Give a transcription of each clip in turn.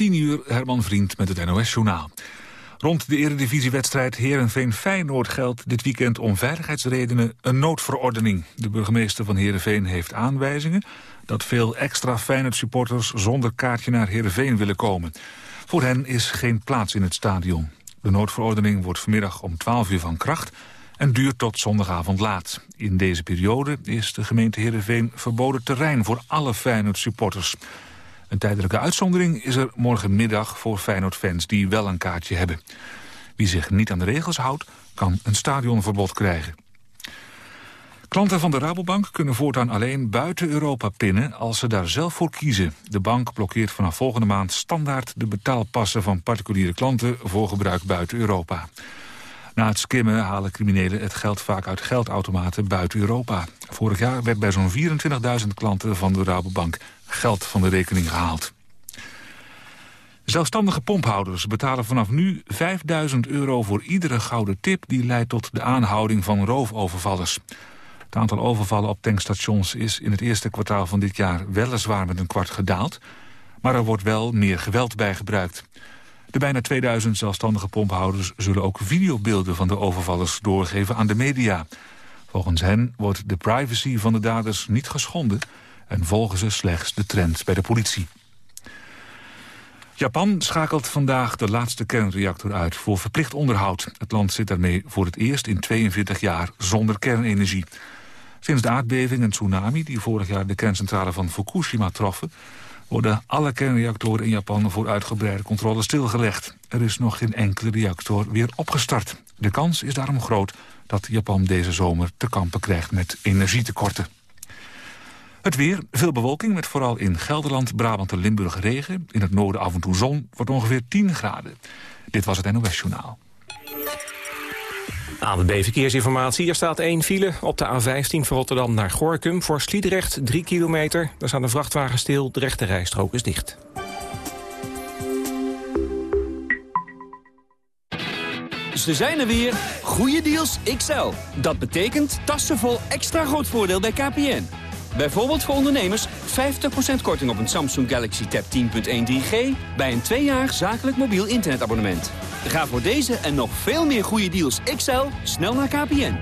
10 uur, Herman Vriend met het NOS-journaal. Rond de eredivisiewedstrijd Heerenveen-Feyenoord geldt dit weekend om veiligheidsredenen een noodverordening. De burgemeester van Heerenveen heeft aanwijzingen dat veel extra Feyenoord-supporters zonder kaartje naar Heerenveen willen komen. Voor hen is geen plaats in het stadion. De noodverordening wordt vanmiddag om 12 uur van kracht en duurt tot zondagavond laat. In deze periode is de gemeente Heerenveen verboden terrein voor alle Feyenoord-supporters. Een tijdelijke uitzondering is er morgenmiddag voor Feyenoord-fans die wel een kaartje hebben. Wie zich niet aan de regels houdt, kan een stadionverbod krijgen. Klanten van de Rabobank kunnen voortaan alleen buiten Europa pinnen als ze daar zelf voor kiezen. De bank blokkeert vanaf volgende maand standaard de betaalpassen van particuliere klanten voor gebruik buiten Europa. Na het skimmen halen criminelen het geld vaak uit geldautomaten buiten Europa. Vorig jaar werd bij zo'n 24.000 klanten van de Rabobank geld van de rekening gehaald. Zelfstandige pomphouders betalen vanaf nu 5000 euro voor iedere gouden tip... die leidt tot de aanhouding van roofovervallers. Het aantal overvallen op tankstations is in het eerste kwartaal van dit jaar... weliswaar met een kwart gedaald, maar er wordt wel meer geweld bij gebruikt. De bijna 2000 zelfstandige pomphouders zullen ook videobeelden van de overvallers doorgeven aan de media. Volgens hen wordt de privacy van de daders niet geschonden en volgen ze slechts de trend bij de politie. Japan schakelt vandaag de laatste kernreactor uit voor verplicht onderhoud. Het land zit daarmee voor het eerst in 42 jaar zonder kernenergie. Sinds de aardbeving en tsunami die vorig jaar de kerncentrale van Fukushima troffen... worden alle kernreactoren in Japan voor uitgebreide controle stilgelegd. Er is nog geen enkele reactor weer opgestart. De kans is daarom groot dat Japan deze zomer te kampen krijgt met energietekorten. Het weer, veel bewolking met vooral in Gelderland, Brabant en Limburg regen. In het noorden af en toe zon, wordt ongeveer 10 graden. Dit was het NOS Journaal. ANWB Verkeersinformatie. Er staat één file op de A15 van Rotterdam naar Gorkum. Voor Sliedrecht 3 kilometer. Daar staat een vrachtwagen stil. De rechte rijstrook is dicht. Ze zijn er weer. Goede deals XL. Dat betekent tassen vol extra groot voordeel bij KPN. Bijvoorbeeld voor ondernemers 50% korting op een Samsung Galaxy Tab 10.1 3G... bij een twee jaar zakelijk mobiel internetabonnement. Ga voor deze en nog veel meer goede deals XL snel naar KPN.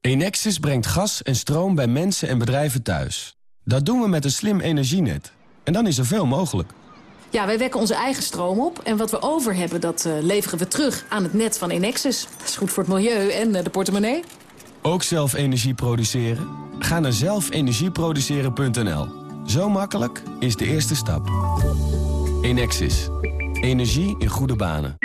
Enexis brengt gas en stroom bij mensen en bedrijven thuis. Dat doen we met een slim energienet. En dan is er veel mogelijk. Ja, wij wekken onze eigen stroom op. En wat we over hebben, dat uh, leveren we terug aan het net van Enexis. Dat is goed voor het milieu en uh, de portemonnee. Ook zelf energie produceren? Ga naar zelfenergieproduceren.nl. Zo makkelijk is de eerste stap. Enexis. Energie in goede banen.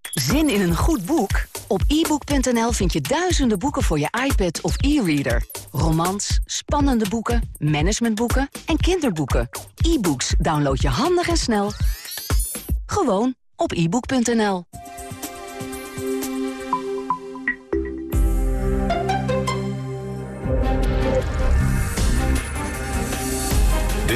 Zin in een goed boek? Op ebook.nl vind je duizenden boeken voor je iPad of e-reader. Romans, spannende boeken, managementboeken en kinderboeken. E-books download je handig en snel. Gewoon op ebook.nl.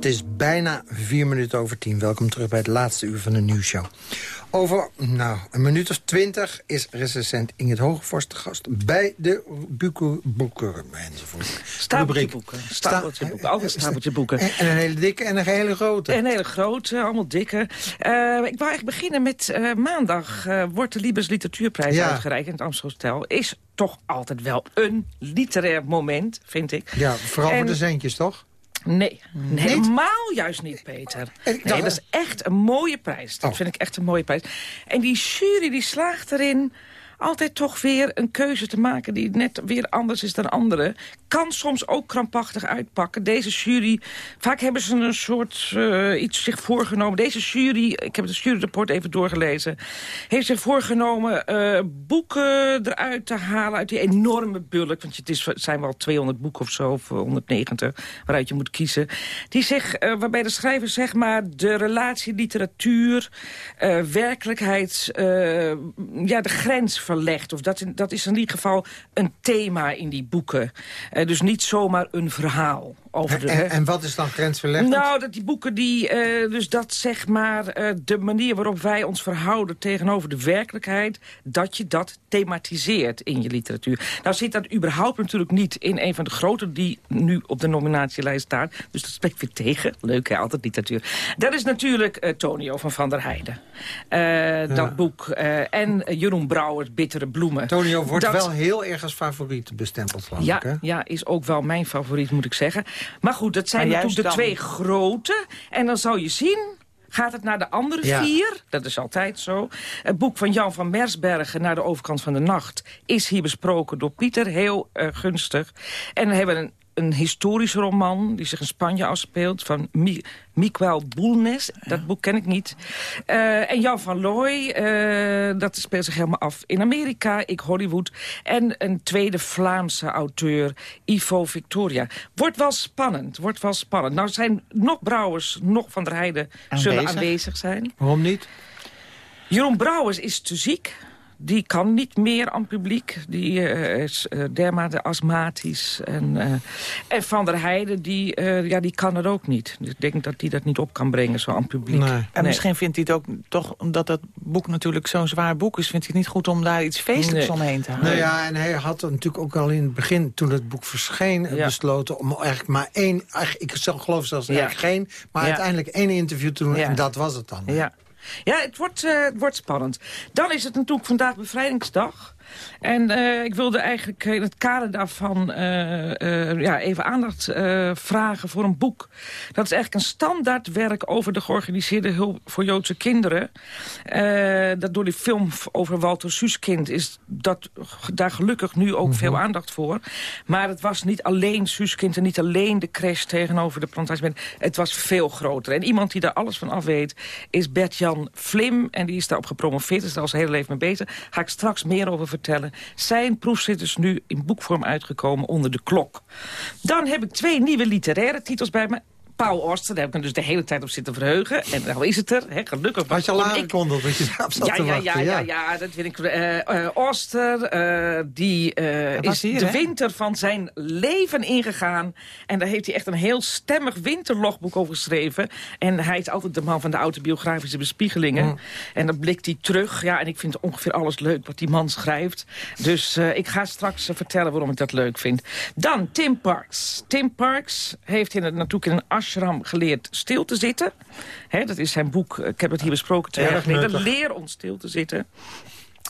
Het is bijna vier minuten over tien. Welkom terug bij het laatste uur van de nieuwsshow. Over nou, een minuut of twintig is recensent Inget Hogevorst te gast... bij de boeken, boeken enzovoort. Stapeltje boeken. Stapeltje boeken. Altijd stapeltje boeken. En, en, een hele dikke en een hele grote. En een hele grote, allemaal dikke. Uh, ik wou eigenlijk beginnen met uh, maandag uh, wordt de Libes Literatuurprijs ja. uitgereikt in het Amstelhotel. Is toch altijd wel een literair moment, vind ik. Ja, vooral en, voor de centjes, toch? Nee, helemaal juist niet, Peter. Nee, dat is echt een mooie prijs. Dat oh. vind ik echt een mooie prijs. En die jury die slaagt erin altijd toch weer een keuze te maken... die net weer anders is dan anderen. Kan soms ook krampachtig uitpakken. Deze jury, vaak hebben ze een soort uh, iets zich voorgenomen. Deze jury, ik heb het juryrapport even doorgelezen... heeft zich voorgenomen uh, boeken eruit te halen uit die enorme bulk. Want het, is, zijn wel 200 boeken of zo, of 190, waaruit je moet kiezen. Die zich, uh, waarbij de schrijver zeg maar de relatie literatuur, werkelijkheid... ja, de grens verlegd. Of dat, dat is in ieder geval een thema in die boeken. Uh, dus niet zomaar een verhaal. Over de, en, en, wat is dan grensverleggend? Nou, dat die boeken die... Uh, dus dat zeg maar uh, de manier waarop wij ons verhouden tegenover de werkelijkheid... dat je dat thematiseert in je literatuur. Nou zit dat überhaupt natuurlijk niet in een van de grote... die nu op de nominatielijst staat. Dus dat spreekt weer tegen. Leuk hè, altijd literatuur. Dat is natuurlijk uh, Tonio van Van der Heijden. Ja. Dat boek. en Jeroen Brouwers, Bittere Bloemen. Tonio wordt dat... wel heel erg als favoriet bestempeld, ja, ik, hè? Ja, is ook wel mijn favoriet, moet ik zeggen. Maar goed, dat zijn natuurlijk de dan... twee grote. En dan zou je zien... Gaat het naar de andere ja. vier? Dat is altijd zo. Het boek van Jan van Mersbergen, Naar de overkant van de nacht... is hier besproken door Pieter, heel uh, gunstig. En we hebben een een historische roman die zich in Spanje afspeelt... van Mi Miquel Bulnes. Dat boek ken ik niet. Uh, en Jan van Looy, uh, dat speelt zich helemaal af in Amerika, ik Hollywood. En een tweede Vlaamse auteur, Ivo Victoria. Wordt wel spannend, wordt wel spannend. Nou zijn nog Brouwers, nog Van der Heijden zullen aanwezig zijn. Waarom niet? Jeroen Brouwers is te ziek die kan niet meer aan publiek. Die uh, is uh, dermate astmatisch. En, uh, en Van der Heijden, die, ja, die kan het ook niet. Dus ik denk dat hij dat niet op kan brengen, zo aan publiek. Nee. En nee. misschien vindt hij het ook, toch omdat dat boek natuurlijk zo'n zwaar boek is... vindt hij het niet goed om daar iets feestelijks nee. omheen te houden. Nou ja, en hij had natuurlijk ook al in het begin, toen het boek verscheen... Ja. besloten om eigenlijk maar één, ik geloof zelfs ja. eigenlijk geen... maar ja. uiteindelijk één interview te doen en dat was het dan. Ja. Ja, het wordt, het wordt spannend. Dan is het natuurlijk vandaag bevrijdingsdag. En uh, ik wilde eigenlijk in het kader daarvan uh, uh, ja, even aandacht vragen voor een boek. Dat is eigenlijk een standaardwerk over de georganiseerde hulp voor Joodse kinderen. dat door die film over Walter Suuskind is dat, daar gelukkig nu ook mm -hmm. veel aandacht voor. Maar het was niet alleen Suuskind en niet alleen de crash tegenover de plantage. Het was veel groter. En iemand die daar alles van af weet is Bert-Jan Vlim. En die is daarop gepromoveerd, is daar al zijn hele leven mee bezig. Ga ik straks meer over vertellen vertellen. Zijn proefschrift is nu in boekvorm uitgekomen onder de klok. Dan heb ik twee nieuwe literaire titels bij me. Paul Oster, daar heb ik me dus de hele tijd op zitten verheugen. En nou is het er, hè, gelukkig. Had je al aangekondigd dat je daarop zat ja, te ja, wachten? Ja, ja, ja, dat vind ik. Uh, uh, Oster, uh, die is hier, de hè? winter van zijn leven ingegaan. En daar heeft hij echt een heel stemmig winterlogboek over geschreven. En hij is altijd de man van de autobiografische bespiegelingen. Mm. En dan blikt hij terug. Ja, en ik vind ongeveer alles leuk wat die man schrijft. Dus ik ga straks vertellen waarom ik dat leuk vind. Dan Tim Parks. Tim Parks heeft in het, natuurlijk in een ashram geleerd stil te zitten. He, dat is zijn boek, ik heb het hier besproken twee jaar geleden. Leer ons stil te zitten.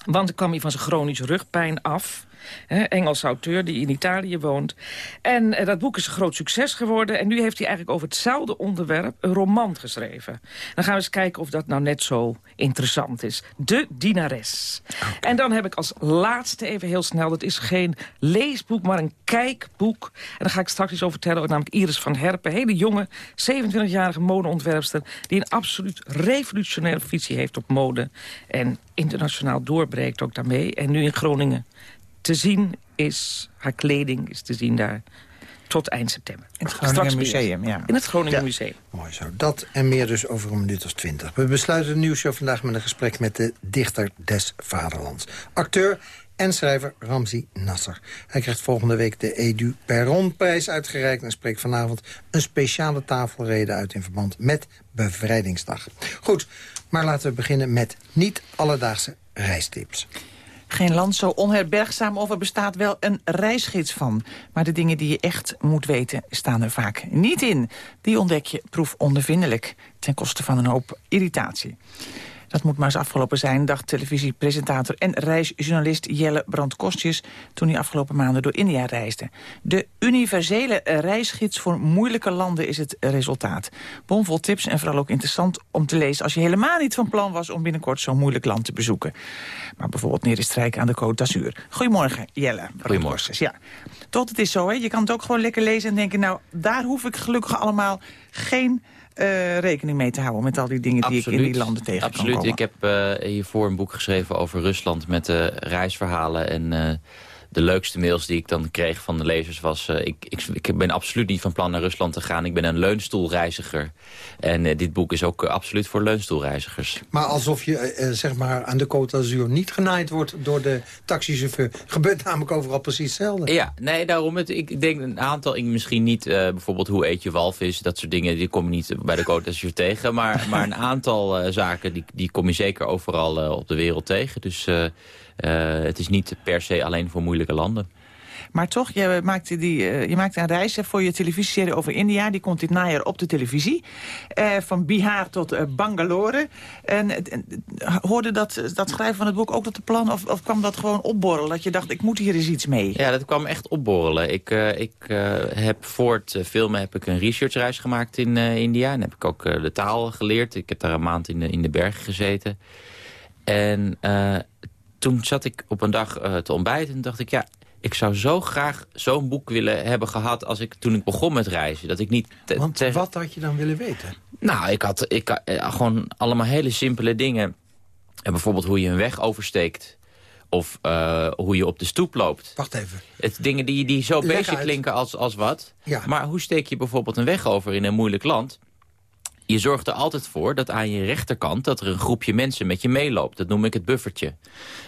Want dan kwam hij van zijn chronische rugpijn af. He, Engelse auteur die in Italië woont. En uh, dat boek is een groot succes geworden. En nu heeft hij eigenlijk over hetzelfde onderwerp een roman geschreven. Dan gaan we eens kijken of dat nou net zo interessant is. De Dienares. Okay. En dan heb ik als laatste even heel snel... dat is geen leesboek, maar een kijkboek. En daar ga ik straks iets over vertellen. Namelijk Iris van Herpen. Hele jonge, 27-jarige modeontwerpster... die een absoluut revolutionaire visie heeft op mode. En internationaal doorbreekt ook daarmee. En nu in Groningen te zien is, haar kleding is te zien daar tot eind september. In het Groningen Museum, ja. In het Groningen ja. Museum. Mooi zo. Dat en meer dus over een minuut of twintig. We besluiten de nieuwsshow vandaag met een gesprek met de dichter des vaderlands. Acteur en schrijver Ramzi Nasser. Hij krijgt volgende week de Edu Perron-prijs uitgereikt... en spreekt vanavond een speciale tafelrede uit... in verband met Bevrijdingsdag. Goed, maar laten we beginnen met niet-alledaagse reistips. Geen land zo onherbergzaam of er bestaat wel een reisgids van. Maar de dingen die je echt moet weten staan er vaak niet in. Die ontdek je proefondervindelijk ten koste van een hoop irritatie. Dat moet maar eens afgelopen zijn, dacht televisiepresentator en reisjournalist Jelle Brandkostjes toen hij afgelopen maanden door India reisde. De universele reisgids voor moeilijke landen is het resultaat. Bomvol tips en vooral ook interessant om te lezen als je helemaal niet van plan was om binnenkort zo'n moeilijk land te bezoeken. Maar bijvoorbeeld neer aan de Côte d'Azur. Goedemorgen, Jelle. Goedemorgen. Ja. Tot het is zo, hè? je kan het ook gewoon lekker lezen en denken, nou, daar hoef ik gelukkig allemaal geen uh, rekening mee te houden met al die dingen Absoluut. die ik in die landen tegen Absoluut. Ik heb uh, hiervoor een boek geschreven over Rusland met uh, reisverhalen en de leukste mails die ik dan kreeg van de lezers was... Uh, ik, ik, ik, ben absoluut niet van plan naar Rusland te gaan. Ik ben een leunstoelreiziger. En uh, dit boek is ook uh, absoluut voor leunstoelreizigers. Maar alsof je zeg maar aan de Côte d'Azur niet genaaid wordt door de taxichauffeur. Gebeurt namelijk overal precies hetzelfde. Ja, nee, daarom. Het, ik denk een aantal, ik, misschien niet bijvoorbeeld hoe eet je walvis. Dat soort dingen, die kom je niet bij de Côte d'Azur tegen. Maar, maar een aantal zaken, die, die kom je zeker overal op de wereld tegen. Dus... Eh, het is niet per se alleen voor moeilijke landen. Maar toch, je maakte, die, uh, je maakte een reis voor je televisieserie over India. Die komt dit najaar op de televisie. Uh, van Bihar tot uh, Bangalore. En, hoorde dat, dat schrijven van het boek ook tot de plan? Of, of kwam dat gewoon opborrelen? Dat je dacht, ik moet hier eens iets mee? Ja, dat kwam echt opborrelen. Ik, ik heb voor het filmen heb ik een researchreis gemaakt in India. En heb ik ook de taal geleerd. Ik heb daar een maand in de, in de bergen gezeten. En toen zat ik op een dag uh, te ontbijten en dacht ik... ja, ik zou zo graag zo'n boek willen hebben gehad als ik, toen ik begon met reizen. Dat ik niet Want wat had je dan willen weten? Nou, ik had ik, uh, gewoon allemaal hele simpele dingen. En bijvoorbeeld hoe je een weg oversteekt. Of uh, hoe je op de stoep loopt. Wacht even. Het, dingen die, die zo bezig klinken als, als wat. Ja. Maar hoe steek je bijvoorbeeld een weg over in een moeilijk land je zorgt er altijd voor dat aan je rechterkant... dat er een groepje mensen met je meeloopt. Dat noem ik het buffertje.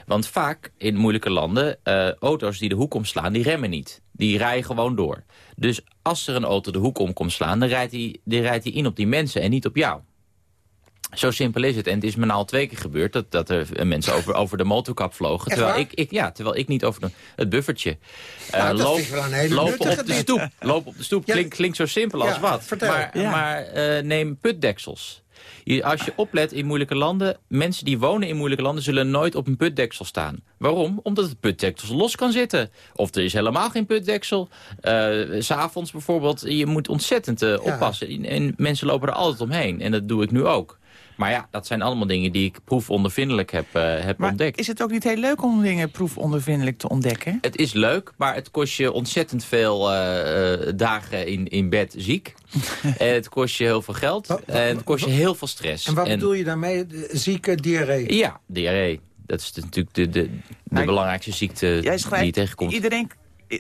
Want vaak in moeilijke landen, uh, auto's die de hoek omslaan, die remmen niet. Die rijden gewoon door. Dus als er een auto de hoek om komt slaan... dan rijdt hij, die rijdt hij in op die mensen en niet op jou. Zo simpel is het. En het is me nou al twee keer gebeurd dat, dat er mensen over, over de motorkap vlogen. terwijl ik, ik, ja, terwijl ik niet over de, het buffertje. Uh, loop, lopen op de stoep. Loop op de stoep. Ja. Klinkt, zo simpel als wat. Vertel. Maar, maar uh, neem putdeksels. Je, als je oplet in moeilijke landen, mensen die wonen in moeilijke landen zullen nooit op een putdeksel staan. Waarom? Omdat het putdeksel los kan zitten. Of er is helemaal geen putdeksel. Uh, S'avonds bijvoorbeeld, je moet ontzettend uh, oppassen. En mensen lopen er altijd omheen. En dat doe ik nu ook. Maar ja, dat zijn allemaal dingen die ik proefondervindelijk heb, uh, heb maar ontdekt. is het ook niet heel leuk om dingen proefondervindelijk te ontdekken? Het is leuk, maar het kost je ontzettend veel uh, dagen in, in bed ziek. en het kost je heel veel geld. en het kost je heel veel stress. En wat bedoel je daarmee? Zieke diarree? Ja, diarree. Dat is natuurlijk de, de, de nou, belangrijkste ziekte die je tegenkomt. Iedereen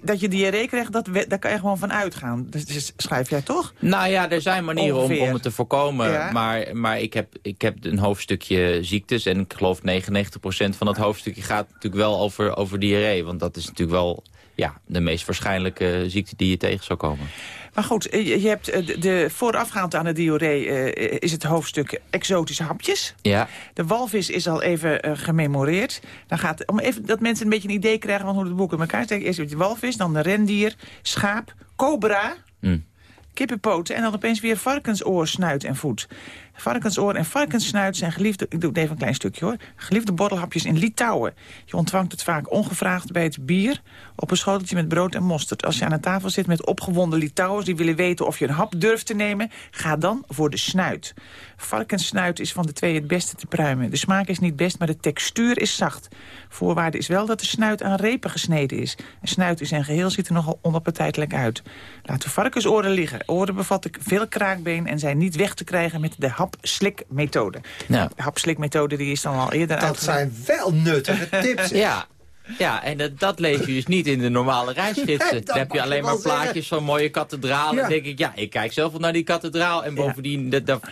dat je diarree krijgt, dat, daar kan je gewoon van uitgaan. Dus, dus, schrijf jij toch? Nou ja, er zijn manieren om, om, het te voorkomen. Maar, maar ik, heb, ik heb een hoofdstukje ziektes. En ik geloof 99% van dat hoofdstukje gaat natuurlijk wel over, over diarree. Want dat is natuurlijk wel ja, de meest waarschijnlijke ziekte die je tegen zou komen. Maar goed, je hebt eh, de, voorafgaand aan de diarree uh, is het hoofdstuk exotische hapjes. Ja. De walvis is al even uh, gememoreerd. Dan gaat, om even dat mensen een beetje een idee krijgen van hoe het boek in elkaar steekt. Eerst de walvis, dan de rendier, schaap, cobra, mm. kippenpoten en dan opeens weer varkensoor, snuit en voet. Varkensoor en varkenssnuit zijn geliefde... Ik doe even een klein stukje hoor. Geliefde borrelhapjes in Litouwen. Je ontvangt het vaak ongevraagd bij het bier... op een schoteltje met brood en mosterd. Als je aan een tafel zit met opgewonden Litouwers... die willen weten of je een hap durft te nemen... ga dan voor de snuit. Varkenssnuit is van de twee het beste te pruimen. De smaak is niet best, maar de textuur is zacht. Voorwaarde is wel dat de snuit aan repen gesneden is. Een snuit in zijn geheel ziet er nogal onappetijtelijk uit. Laat de varkensoren liggen. Oren bevatten veel kraakbeen... en zijn niet weg te krijgen met de hap-slik-methode. Nou. De hap-slik-methode die is dan al eerder Dat zijn wel nuttige tips. ja. Ja, en dat, dat lees je dus niet in de normale reisgidsen. Dan heb je alleen maar plaatjes van mooie kathedralen. Ja. Dan denk ik, ja, ik kijk zelf wel naar die kathedraal. En bovendien, dat, dat,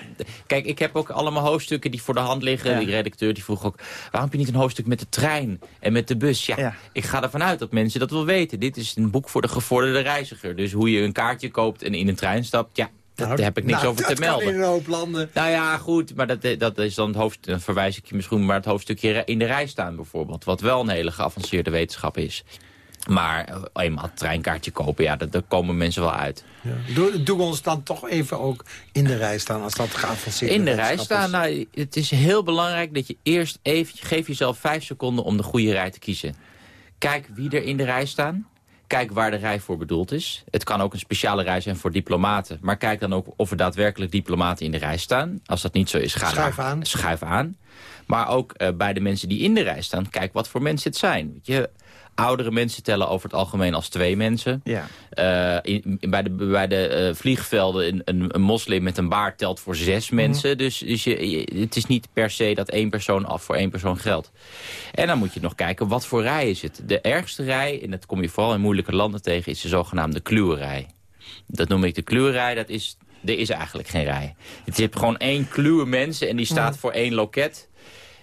kijk, ik heb ook allemaal hoofdstukken die voor de hand liggen. Die redacteur die vroeg ook, waarom heb je niet een hoofdstuk met de trein en met de bus? Ja, ik ga ervan uit dat mensen dat wel weten. Dit is een boek voor de gevorderde reiziger. Dus hoe je een kaartje koopt en in een trein stapt, ja, nou, daar heb ik niks nou, over te melden. in een hoop landen. Nou ja, goed, maar dat, dat is dan het hoofd, dan verwijs ik je misschien maar het hoofdstukje in de rij staan bijvoorbeeld. Wat wel een hele geavanceerde wetenschap is. Maar eh, eenmaal het treinkaartje kopen, ja, daar komen mensen wel uit. Ja. Doe, doe, ons dan toch even ook in de rij staan als dat geavanceerd is. In de rij staan, nou, het is heel belangrijk dat je eerst even, geef jezelf vijf seconden om de goede rij te kiezen. Kijk wie er in de rij staan. Kijk waar de rij voor bedoeld is. Het kan ook een speciale rij zijn voor diplomaten. Maar kijk dan ook of er daadwerkelijk diplomaten in de rij staan. Als dat niet zo is, ga schuif aan. Schuif aan. Maar ook uh, bij de mensen die in de rij staan, kijk wat voor mensen het zijn. Je, Oudere mensen tellen over het algemeen als twee mensen. Ja. Uh, in, bij de, bij de uh, vliegvelden een, een, een, moslim met een baard telt voor zes mhm. mensen. Dus, dus je, het is niet per se dat één persoon af voor één persoon geldt. En dan moet je nog kijken, wat voor rij is het? De ergste rij, en dat kom je vooral in moeilijke landen tegen... is de zogenaamde kluwerij. Dat noem ik de kluwerij, dat is... Er is eigenlijk geen rij. Het is gewoon één kluwe mensen en die staat voor één loket.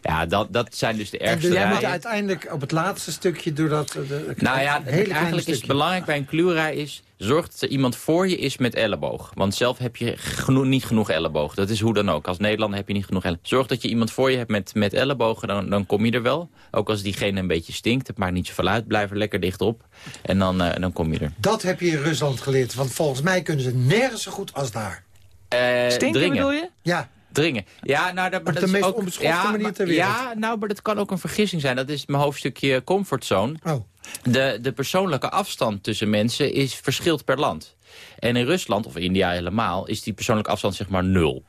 Ja, dat, dat zijn dus de ergste En jij moet uiteindelijk op het laatste stukje... doordat de, nou ja, eigenlijk is het belangrijk bij een kluwerij is... zorg dat er iemand voor je is met elleboog. Want zelf heb je niet genoeg elleboog. Dat is hoe dan ook. Als Nederlander heb je niet genoeg elleboog. Zorg dat je iemand voor je hebt met, met ellebogen, dan, dan kom je er wel. Ook als diegene een beetje stinkt, het maakt niet zoveel uit. Blijf er lekker dichtop en dan, uh, dan kom je er. Dat heb je in Rusland geleerd. Want volgens mij kunnen ze nergens zo goed als daar. Uh, Stinken dringen. bedoel je? Ja. Dringen. Ja, nou, dat, maar dat de meest ook, onbeschofte ja, manier ter wereld. Ja, nou, maar dat kan ook een vergissing zijn. Dat is mijn hoofdstukje comfortzone. Oh. De, de persoonlijke afstand tussen mensen is verschilt per land. En in Rusland, of India helemaal, is die persoonlijke afstand zeg maar nul.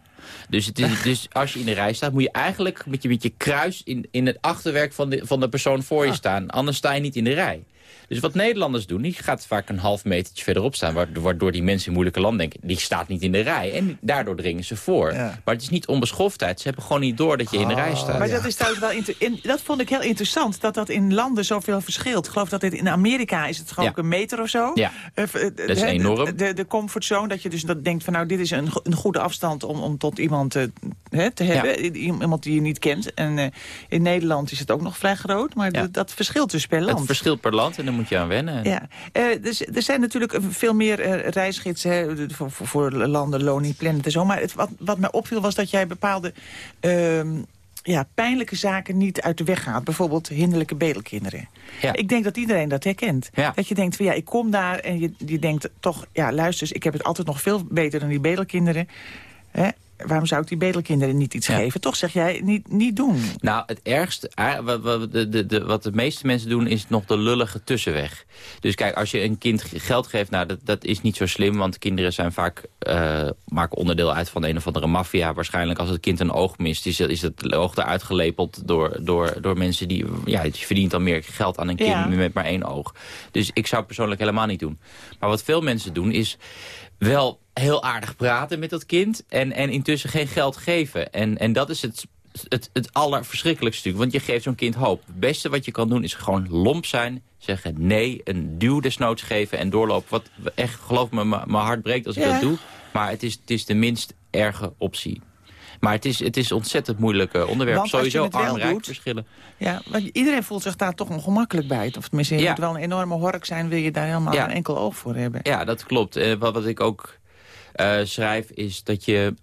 Dus, het is, dus als je in de rij staat, moet je eigenlijk met je, met je kruis in, in het achterwerk van de, van de persoon voor je ah. staan. Anders sta je niet in de rij. Dus wat Nederlanders doen, die gaat vaak een half metertje verderop staan... waardoor die mensen in moeilijke landen denken, die staat niet in de rij. En daardoor dringen ze voor. Maar het is niet onbeschoftheid. Ze hebben gewoon niet door dat je in de rij staat. Maar dat is trouwens wel in, dat vond ik heel interessant, dat dat in landen zoveel verschilt. Ik geloof dat dit in Amerika is het gewoon een meter of zo. Ja, uh, dat is enorm. De, de, comfortzone, dat je dus dat denkt van nou, dit is een, een goede afstand om, om tot iemand uh, te hebben. Iemand die je niet kent. En uh, in Nederland is het ook nog vrij groot, maar dat verschilt dus per land. Het verschilt per land en dan moet je aan wennen. Ja. Uh, dus, er zijn natuurlijk veel meer uh, reisgidsen voor, voor, voor, landen, Lonely Planet en zo. Maar het, wat, wat mij opviel was dat jij bepaalde uh, ja, pijnlijke zaken niet uit de weg gaat. Bijvoorbeeld hinderlijke bedelkinderen. Ja. Ik denk dat iedereen dat herkent. Ja. Dat je denkt, van, ja, ik kom daar en je, je denkt toch... ja, luister, ik heb het altijd nog veel beter dan die bedelkinderen. Hè? Waarom zou ik die bedelkinderen niet iets geven? Toch zeg jij, niet, niet doen. Nou, het ergste, wat, wat, de, de, de, wat de meeste mensen doen, is nog de lullige tussenweg. Dus kijk, als je een kind geld geeft, nou, dat, dat is niet zo slim... want kinderen zijn vaak, uh, maken onderdeel uit van een of andere maffia. Waarschijnlijk als het kind een oog mist, is, is het oog eruit gelepeld... door, door, door mensen die, ja, je verdient dan meer geld aan een kind met maar één oog. Dus ik zou het persoonlijk helemaal niet doen. Maar wat veel mensen doen, is wel heel aardig praten met dat kind... en, en intussen geen geld geven. En, en dat is het, het, het allerverschrikkelijkste stuk. Want je geeft zo'n kind hoop. Het beste wat je kan doen is gewoon lomp zijn. Zeggen nee, een duw desnoods geven en doorlopen. Wat echt, geloof me, mijn hart breekt als ik dat doe. Maar het is, het is de minst erge optie. Maar het is, het is ontzettend moeilijk uh, onderwerp. Want Sowieso arm-rijk verschillen. Ja, want iedereen voelt zich daar toch ongemakkelijk bij. Of tenminste, je moet wel een enorme hork zijn... wil je daar helemaal ja. een enkel oog voor hebben. Ja, dat klopt. Uh, wat, wat ik ook uh, schrijf, is dat je...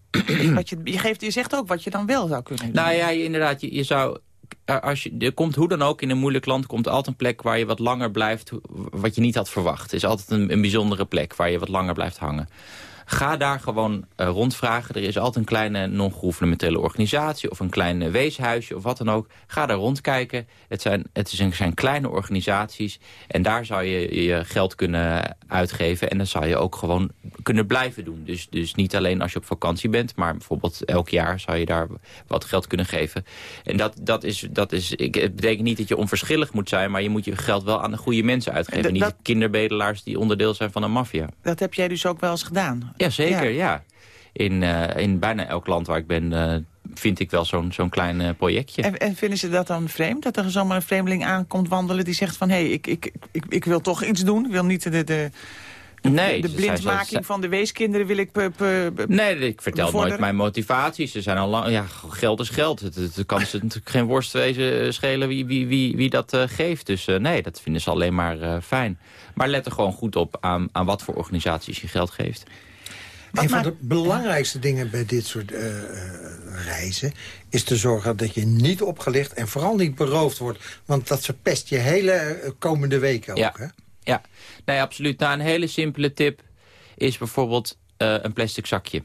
wat je, je, geeft, je zegt ook wat je dan wel zou kunnen doen. Nou ja, je, inderdaad, je, je zou... Als je, er komt hoe dan ook in een moeilijk land komt altijd een plek waar je wat langer blijft, wat je niet had verwacht. Het is altijd een, een bijzondere plek waar je wat langer blijft hangen. Ga daar gewoon uh, rondvragen. Er is altijd een kleine non-gouvernementele organisatie... of een klein weeshuisje of wat dan ook. Ga daar rondkijken. Het zijn, het zijn kleine organisaties. En daar zou je je geld kunnen uitgeven. En dan zou je ook gewoon kunnen blijven doen. Dus, dus niet alleen als je op vakantie bent... maar bijvoorbeeld elk jaar zou je daar wat geld kunnen geven. En dat, dat is... Dat is ik, het betekent niet dat je onverschillig moet zijn... maar je moet je geld wel aan de goede mensen uitgeven. Niet kinderbedelaars die onderdeel zijn van een maffia. Dat heb jij dus ook wel eens gedaan? Ja, zeker, ja. In, uh, in bijna elk land waar ik ben... Uh, vind ik wel zo'n zo'n klein uh, projectje. En, en, vinden ze dat dan vreemd? Dat er zomaar een vreemdeling aankomt wandelen... die zegt van, hé, hey, ik, ik, ik, ik wil toch iets doen. Ik wil niet de, de, nee, de blindmaking van de weeskinderen wil ik... Nee, ik vertel nooit mijn motivaties. Ze zijn al lang, ja, geld is geld. Het, het, kan ze natuurlijk geen worst wezen schelen wie, wie, wie, wie dat uh, geeft. Dus uh, nee, dat vinden ze alleen maar uh, fijn. Maar let er gewoon goed op aan, aan wat voor organisaties je geld geeft. Een van de belangrijkste dingen bij dit soort uh, reizen... is te zorgen dat je niet opgelicht en vooral niet beroofd wordt. Want dat verpest je hele komende weken ook, ja. hè? Ja, nee, absoluut. Nou, een hele simpele tip is bijvoorbeeld uh, een plastic zakje.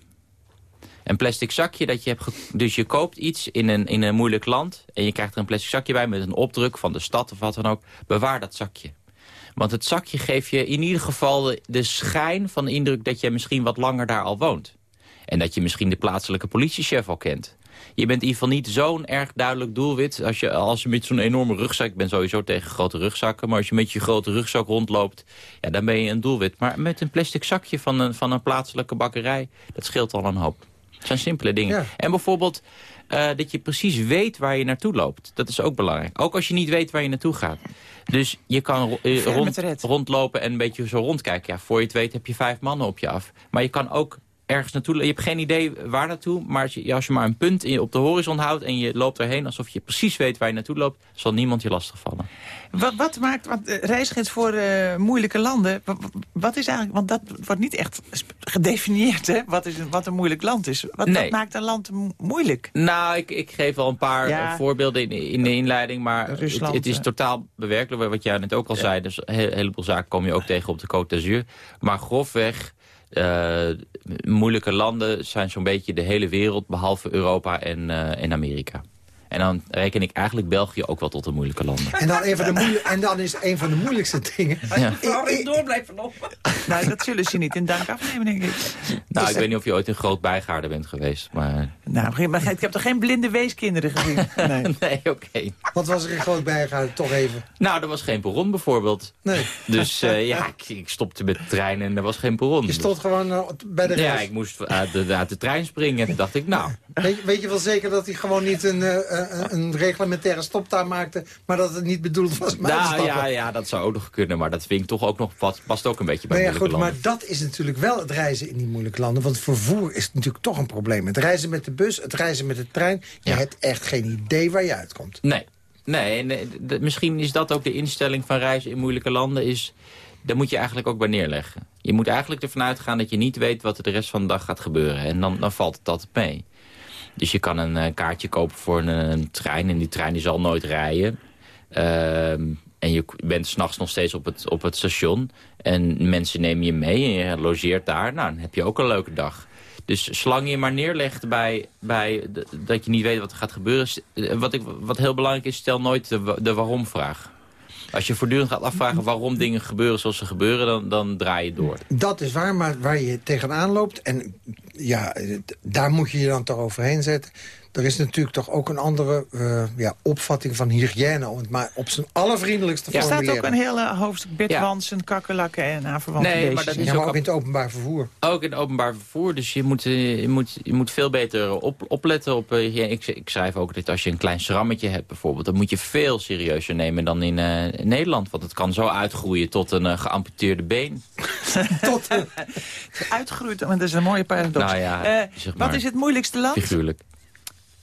Een plastic zakje dat je hebt... Dus je koopt iets in een, in een moeilijk land... en je krijgt er een plastic zakje bij met een opdruk van de stad of wat dan ook. Bewaar dat zakje. Want het zakje geeft je in ieder geval de, schijn van de indruk... dat je misschien wat langer daar al woont. En dat je misschien de plaatselijke politiechef al kent. Je bent in ieder geval niet zo'n erg duidelijk doelwit. Als je, als je met zo'n enorme rugzak... Ik ben sowieso tegen grote rugzakken. Maar als je met je grote rugzak rondloopt... Ja, dan ben je een doelwit. Maar met een plastic zakje van een, van een plaatselijke bakkerij... dat scheelt al een hoop. Het zijn simpele dingen. En bijvoorbeeld uh, dat je precies weet waar je naartoe loopt. Dat is ook belangrijk. Ook als je niet weet waar je naartoe gaat. Dus je kan uh, rond, rondlopen en een beetje zo rondkijken. Ja, voor je het weet heb je vijf mannen op je af. Maar je kan ook ergens naartoe... Je hebt geen idee waar naartoe, maar als je, als je maar een punt in, op de horizon houdt... en je loopt erheen alsof je precies weet waar je naartoe loopt... zal niemand je lastigvallen. Wat, wat maakt wat, uh, reisgids voor uh, moeilijke landen... Wat, is eigenlijk... Want dat wordt niet echt gedefinieerd, hè? Wat, is, wat een moeilijk land is. Wat, wat maakt een land moeilijk? Nou, ik, ik geef wel een paar ja. voorbeelden in, in, de inleiding... maar het, het, is totaal bewerkelijk, wat jij net ook al zei. Dus een heleboel zaken kom je ook tegen op de Côte d'Azur. Maar grofweg uh, moeilijke landen zijn zo'n beetje de hele wereld... behalve Europa en, uh, en Amerika. En dan reken ik eigenlijk België ook wel tot de moeilijke landen. En dan, even de en dan is een van de moeilijkste dingen... Ja. Ik, door blijven lopen. nou, dat zullen ze niet in dank afnemen, denk ik. Nou, ik weet niet of je ooit in groot bijgaarden bent geweest. Maar... Nou, maar ik heb toch geen blinde weeskinderen gezien? Nee, nee oké. Wat was er in groot bijgaarden, toch even? Nou, er was geen perron bijvoorbeeld. Nee. Dus uh, ja, ik, ik, stopte met de trein en er was geen perron. Je stond gewoon uh, bij de reis? Ja, ik moest uit de, uit de trein springen. En toen dacht ik, nou... Weet, weet je wel zeker dat hij gewoon niet een... Uh, een reglementaire stoptaar maakte... maar dat het niet bedoeld was om nou, ja, ja, dat zou ook nog kunnen. Maar dat vind ik toch ook nog, past ook een beetje bij nou ja, goed, Maar dat is natuurlijk wel het reizen in die moeilijke landen. Want vervoer is natuurlijk toch een probleem. Het reizen met de bus, het reizen met de trein... je hebt echt geen idee waar je uitkomt. Nee, nee, nee misschien is dat ook de instelling van reizen in moeilijke landen... is daar moet je eigenlijk ook bij neerleggen. Je moet eigenlijk ervan uitgaan dat je niet weet wat er de rest van de dag gaat gebeuren. En dan, dan valt het altijd mee. Dus je kan een uh, kaartje kopen voor een, een, trein en die trein die zal nooit rijden. Ehm, en je bent s'nachts nog steeds op het, op het station. En mensen nemen je mee en je logeert daar. Nou, dan heb je ook een leuke dag. Dus zolang je maar neerlegt bij, bij dat je niet weet wat er gaat gebeuren... Eh, wat, ik, wat heel belangrijk is, stel nooit de, de waarom-vraag. Als je voortdurend gaat afvragen waarom dingen gebeuren zoals ze gebeuren... dan, dan draai je door. Dat is waar, maar waar je tegenaan loopt... en ja, daar moet je je dan toch overheen zetten er is natuurlijk toch ook een andere uh, ja, opvatting van hygiëne... om het maar op zijn allervriendelijkste ja. formuleren. Er staat ook een hele hoofdstuk bedwansen, ja. kakkerlakken en aanverwante nee, maar dat is ook, ook, in het openbaar vervoer. Ook in het openbaar vervoer, dus je moet, eh, je moet, je moet veel beter op, opletten op... Uh, ik, ik, schrijf ook dat als je een klein schrammetje hebt bijvoorbeeld... dan moet je veel serieuzer nemen dan in, uh, Nederland. Want het kan zo uitgroeien tot een geamputeerde been. tot een... Uitgroeid, maar dat is een mooie paradox. Nou ja, zeg maar, wat is het moeilijkste land? Figuurlijk.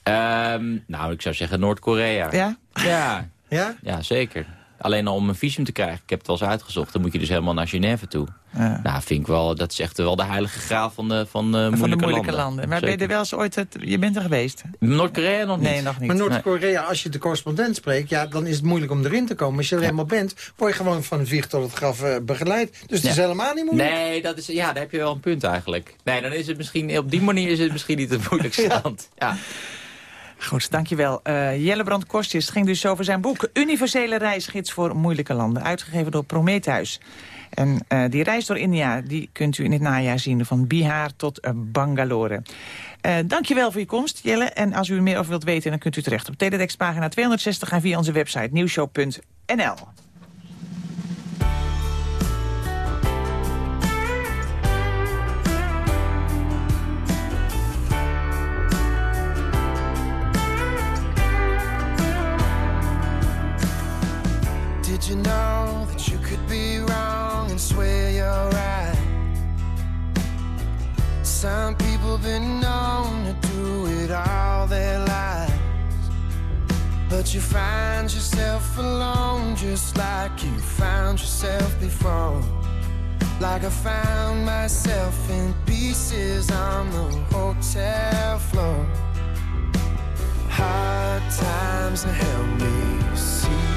Um, nou, ik zou zeggen Noord-Korea. Ja? Ja. ja? Ja, zeker. Alleen al om een visum te krijgen. Ik heb het wel eens uitgezocht. Dan moet je dus helemaal naar Genève toe. Ja. Nou, vind ik wel, dat is echt wel de heilige graal van de, van de, moeilijke, van de moeilijke landen. Maar ben je er wel eens ooit, het, je bent er geweest? Noord-Korea nog niet. Nee, nog niet. Maar Noord-Korea, als je de correspondent spreekt, ja, dan is het moeilijk om erin te komen. Als je er helemaal bent, word je gewoon van het wieg tot het graf uh, begeleid. Dus het is helemaal niet moeilijk. Nee, dat is, ja, daar heb je wel een punt eigenlijk. Nee, dan is het misschien, op die manier is het misschien niet het moeilijkste land. Ja. Goed, dankjewel. Uh, Jelle Brand Kostjes ging dus over zijn boek... Universele reisgids voor moeilijke landen, uitgegeven door Prometheus. En uh, die reis door India die kunt u in het najaar zien... van Bihar tot uh, Bangalore. Dankjewel voor je komst, Jelle. En als u er meer over wilt weten, dan kunt u terecht op Teledex pagina 260... en via onze website nieuwshow.nl. you know that you could be wrong and swear you're right? Some people've been known to do it all their lives. But you find yourself alone just like you found yourself before. Like I found myself in pieces on the hotel floor. Hard times helped me see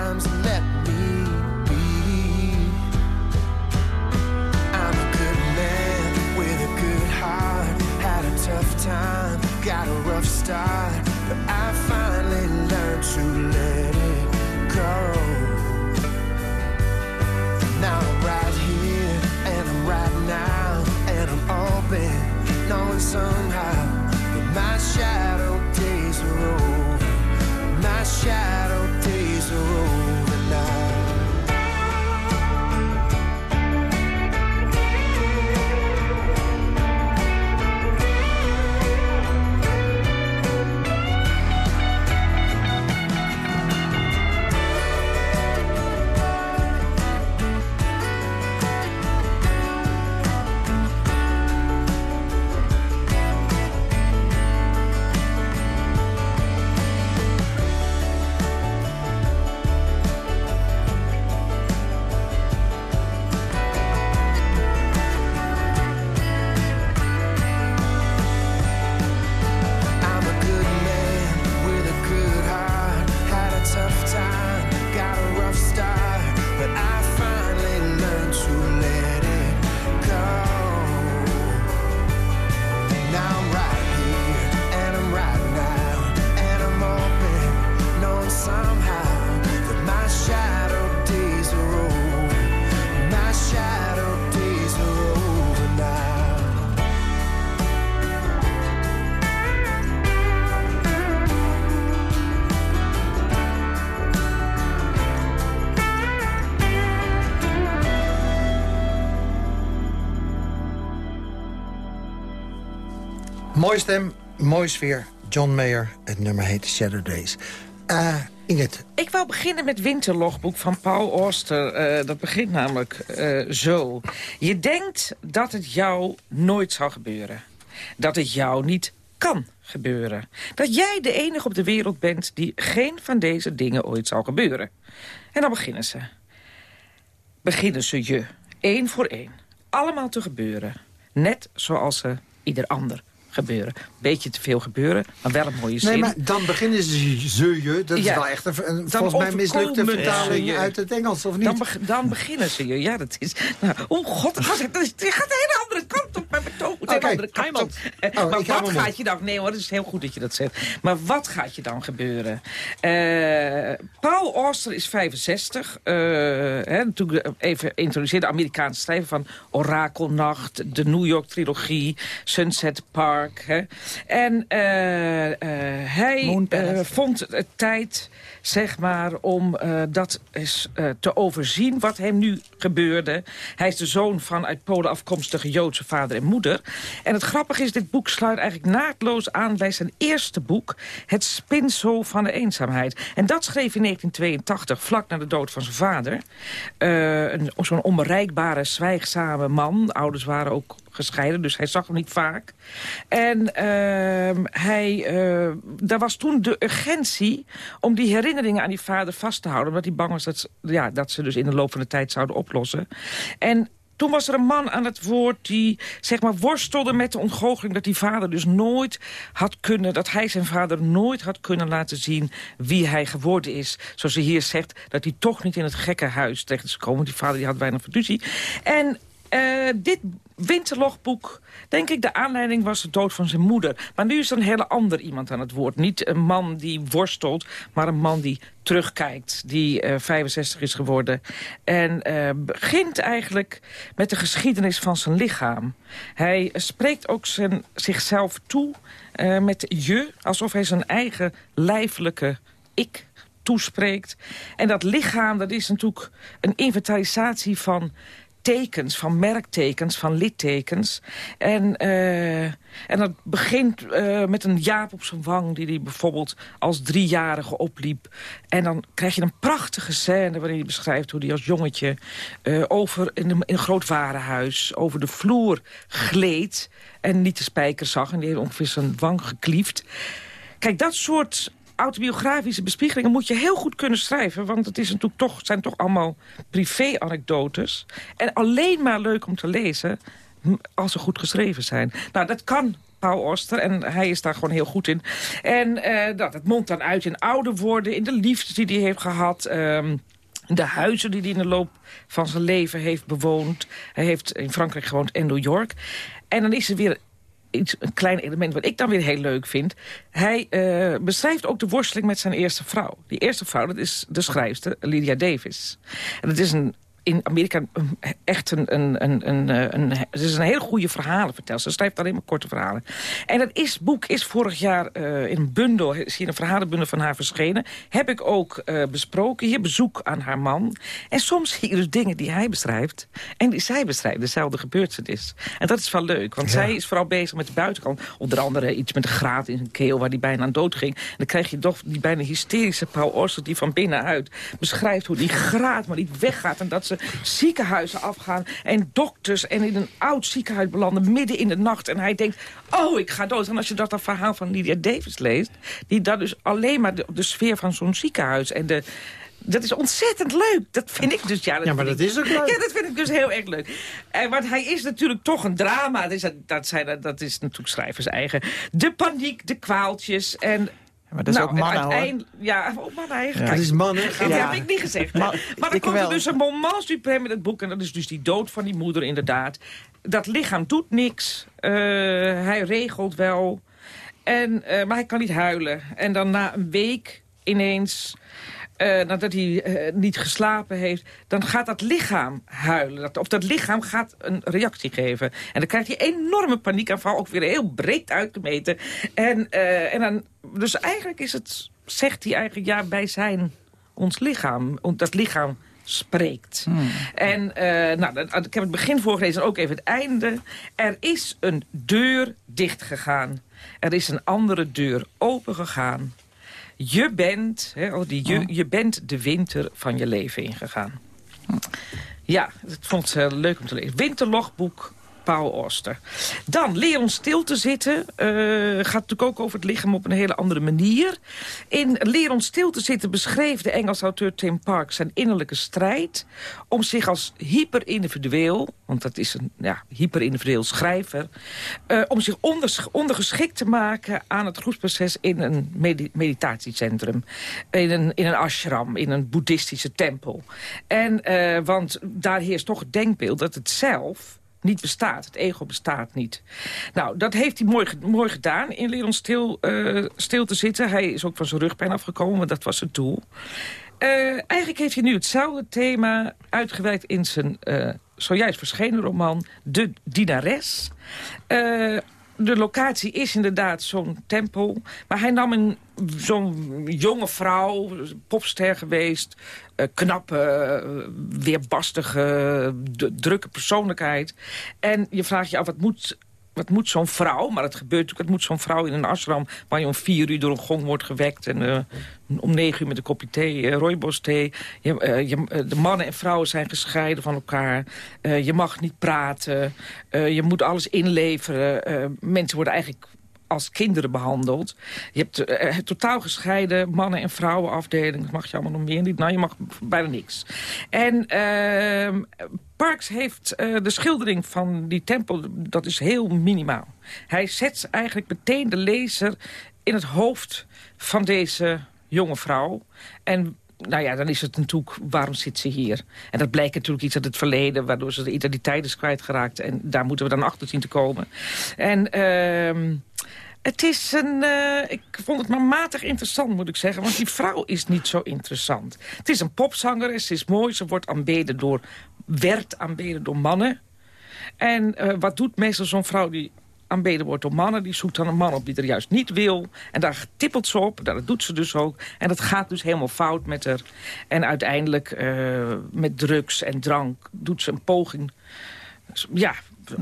Mooi stem, mooie sfeer. John Mayer, het nummer heet Shadow Days. Eh Inget, Ik wou beginnen met Winterlogboek van Paul Auster. Eh, dat begint namelijk eh, zo. Je denkt dat het jou nooit zal gebeuren. Dat het jou niet kan gebeuren. Dat jij de enige op de wereld bent die geen van deze dingen ooit zal gebeuren. En dan beginnen ze. Beginnen ze je, één voor één. Allemaal te gebeuren. Net zoals ze ieder ander gebeuren. Beetje te veel gebeuren, maar wel een mooie zin. Nee, maar dan beginnen ze, ze je. Dat is Ja. wel echt een, een- volgens mij mislukte vertaling je. uit het Engels, of niet? Dan, beg- dan beginnen ze je. Ja, dat is... Nou, oh god, het gaat, de hele andere kant op. Mijn betoog hele Oké. andere kant op. Eh, Oh, maar wat gaat je dan... Nee hoor, het is heel goed dat je dat zegt. Maar wat gaat je dan gebeuren? Eh, Paul Auster is 65. eh hè, toen ik even introduceerde de Amerikaanse schrijver van Orakelnacht... de New York trilogie, Sunset Park. Hè. En eh, eh, hij eh, vond het tijd, zeg maar, om dat te overzien wat hem nu gebeurde. Hij is de zoon van uit Polen afkomstige Joodse vader en moeder. En het grappige is, dit boek sluit eigenlijk naadloos aan bij zijn eerste boek... Het spinsel van de eenzaamheid. En dat schreef in 1982, vlak na de dood van zijn vader. Een- Zo'n onbereikbare, zwijgzame man. De ouders waren ook gescheiden, dus hij zag hem niet vaak. En ehm, hij, eh, daar was toen de urgentie om die herinneringen aan die vader vast te houden. Omdat hij bang was dat, ze- ja, dat ze dus in de loop van de tijd zouden oplossen. En toen was er een man aan het woord die zeg maar, worstelde met de ontgoocheling... dat die vader dus nooit had kunnen... dat hij zijn vader nooit had kunnen laten zien wie hij geworden is. Zoals ze hier zegt, dat hij toch niet in het gekkenhuis terecht is gekomen. Die vader die had bijna fiducie. En eh, dit winterlogboek, denk ik, de aanleiding was de dood van zijn moeder. Maar nu is er een hele ander iemand aan het woord. Niet een man die worstelt, maar een man die terugkijkt. Die eh, 65 is geworden. En eh, begint eigenlijk met de geschiedenis van zijn lichaam. Hij spreekt ook zijn, zichzelf toe eh, met je, alsof hij zijn eigen lijfelijke ik toespreekt. En dat lichaam, dat is natuurlijk een inventarisatie van tekens, van merktekens, van littekens. En, uh, en dat begint uh, met een jaap op zijn wang... die hij bijvoorbeeld als driejarige opliep. En dan krijg je een prachtige scène waarin hij beschrijft... hoe hij als jongetje uh, over in een, in een groot warenhuis... over de vloer gleed en niet de spijker zag. En die heeft ongeveer zijn wang gekliefd. Kijk, dat soort autobiografische bespiegelingen moet je heel goed kunnen schrijven. Want het is natuurlijk toch, zijn toch allemaal privé-anekdotes. En alleen maar leuk om te lezen als ze goed geschreven zijn. Nou, dat kan Paul Oster. En hij is daar gewoon heel goed in. En uh, dat, het mondt dan uit in ouder worden, in de liefdes die hij heeft gehad... Um, de huizen die hij in de loop van zijn leven heeft bewoond. Hij heeft in Frankrijk gewoond en New York. En dan is er weer iets, een klein element wat ik dan weer heel leuk vind. Hij uh, beschrijft ook de worsteling met zijn eerste vrouw. Die eerste vrouw, dat is de schrijfster Lydia Davis. En dat is een in Amerika echt een, een, een, een, een, het is een hele goede verhalenvertelster. Ze schrijft alleen maar korte verhalen. En dat is, boek is vorig jaar uh, in een bundel, is hier een verhalenbundel van haar verschenen. Heb ik ook uh, besproken. Hier bezoek aan haar man. En soms zie je dus dingen die hij beschrijft. En die zij beschrijft, dezelfde gebeurtenis. En dat is wel leuk, want zij is vooral bezig met de buitenkant. Onder andere iets met een graat in zijn keel waar die bijna aan dood ging. En dan krijg je toch die bijna hysterische Paul Orster die van binnenuit beschrijft hoe die graat maar niet weggaat. En dat ziekenhuizen afgaan en dokters... en in een oud ziekenhuis belanden midden in de nacht. En hij denkt, oh, ik ga dood. En als je dat, dat verhaal van Lydia Davis leest... die dat dus alleen maar de, de sfeer van zo'n ziekenhuis... en de, dat is ontzettend leuk. Dat vind ik dus. Ja, dat ja maar dat is ook leuk. Ja, dat vind ik dus heel erg leuk. En, want hij is natuurlijk toch een drama. Dat is, dat, zijn, dat is natuurlijk schrijvers eigen. De paniek, de kwaaltjes. En maar dat is nou, ook mannen, hoor. Ja, ook mannen eigenlijk. Dat is mannen. Dat heb ik niet gezegd. Maar, maar dan komt er dus een moment supreme in het boek... en dat is dus die dood van die moeder inderdaad. Dat lichaam doet niks. Uh, hij regelt wel. En, uh, maar hij kan niet huilen. En dan na een week ineens uh, nadat hij uh, niet geslapen heeft... dan gaat dat lichaam huilen. Dat, of dat lichaam gaat een reactie geven. En dan krijgt hij enorme paniekaanval, ook weer heel breed uit te meten. En, uh, en dan, dus eigenlijk is het, zegt hij eigenlijk, ja, wij zijn ons lichaam. Dat lichaam spreekt. Hmm. En uh, nou, ik heb het begin voorgelezen en ook even het einde. Er is een deur dichtgegaan. Er is een andere deur opengegaan. Je bent, hè, oh, die je, oh. je bent de winter van je leven ingegaan. Ja, dat vond ze leuk om te lezen. Winterlogboek Paul Oster. Dan, leer ons stil te zitten. Uh, gaat natuurlijk ook over het lichaam op een hele andere manier. In Leer ons stil te zitten beschreef de Engelse auteur Tim Park... zijn innerlijke strijd om zich als hyperindividueel... want dat is een ja, hyperindividueel schrijver... Uh, om zich ondergeschikt te maken aan het groepsproces... in een meditatiecentrum, in een, in een ashram, in een boeddhistische tempel. En, uh, want daar heerst toch het denkbeeld dat het zelf niet bestaat. Het ego bestaat niet. Nou, dat heeft hij mooi, mooi gedaan in Leer stil, uh, stil te zitten. Hij is ook van zijn rugpijn afgekomen, want dat was zijn doel. Uh, eigenlijk heeft hij nu hetzelfde thema uitgewerkt in zijn uh, zojuist verschenen roman De Dienares de locatie is inderdaad zo'n tempel. Maar hij nam een zo'n jonge vrouw, popster geweest... Uh, knappe, uh, weerbastige, drukke persoonlijkheid. En je vraagt je af, wat moet wat moet zo'n vrouw, maar het gebeurt natuurlijk... het moet zo'n vrouw in een ashram waar je om vier uur door een gong wordt gewekt... en uh, om negen uur met een kopje thee, uh. Je, uh, je, de mannen en vrouwen zijn gescheiden van elkaar. je mag niet praten. je moet alles inleveren. mensen worden eigenlijk als kinderen behandeld. Je hebt uh, totaal gescheiden mannen- en vrouwenafdeling. Dat mag je allemaal nog meer niet. Nou, je mag bijna niks. En uh, Parks heeft uh, de schildering van die tempel, dat is heel minimaal. Hij zet eigenlijk meteen de lezer in het hoofd van deze jonge vrouw. En nou ja, dan is het natuurlijk, waarom zit ze hier? En dat blijkt natuurlijk iets uit het verleden... waardoor ze de identiteit is kwijtgeraakt. En daar moeten we dan achter zien te komen. En... Uh, het is een... Uh, ik vond het maar matig interessant, moet ik zeggen. Want die vrouw is niet zo interessant. Het is een popzanger, ze is mooi. Ze wordt aanbeden door... werd aanbeden door mannen. En uh, wat doet meestal zo'n vrouw die aanbeden wordt door mannen. Die zoekt dan een man op die er juist niet wil. En daar tippelt ze op. Dat doet ze dus ook. En dat gaat dus helemaal fout met haar. En uiteindelijk uh, met drugs en drank doet ze een poging... Ja,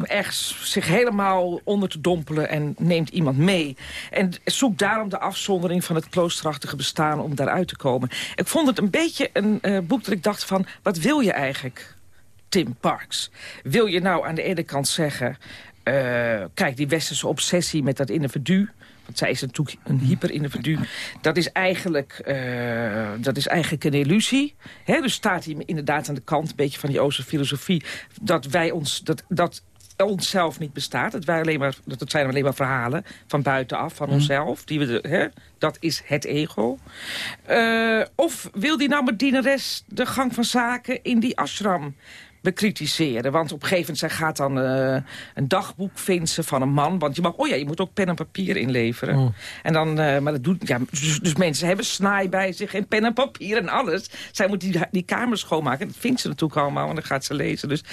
echt zich helemaal onder te dompelen en neemt iemand mee. En zoekt daarom de afzondering van het kloosterachtige bestaan om daaruit te komen. Ik vond het een beetje een uh, boek dat ik dacht van, wat wil je eigenlijk, Tim Parks? Wil je nou aan de ene kant zeggen... Uh, kijk, die westerse obsessie met dat individu... want zij is natuurlijk een hyperindividu... dat is eigenlijk, uh, dat is eigenlijk een illusie. He, dus staat hij inderdaad aan de kant... een beetje van die Oosterse filosofie... dat wij ons... dat, dat onszelf niet bestaat. Het, waren alleen maar, dat zijn alleen maar verhalen van buitenaf, van mhm. onszelf. Die we hè, dat is het ego. Uh, of wil die nou met dienares de gang van zaken in die ashram bekritiseren. Want op een gegeven moment zij gaat dan uh, een dagboek vinden van een man. Want je mag, oh ja, je moet ook pen en papier inleveren. Oh. En dan, uh, maar dat doet, ja, dus, dus, mensen hebben snaai bij zich en pen en papier en alles. Zij moet die, die kamer schoonmaken. Dat vindt ze natuurlijk allemaal, want dan gaat ze lezen. Dus.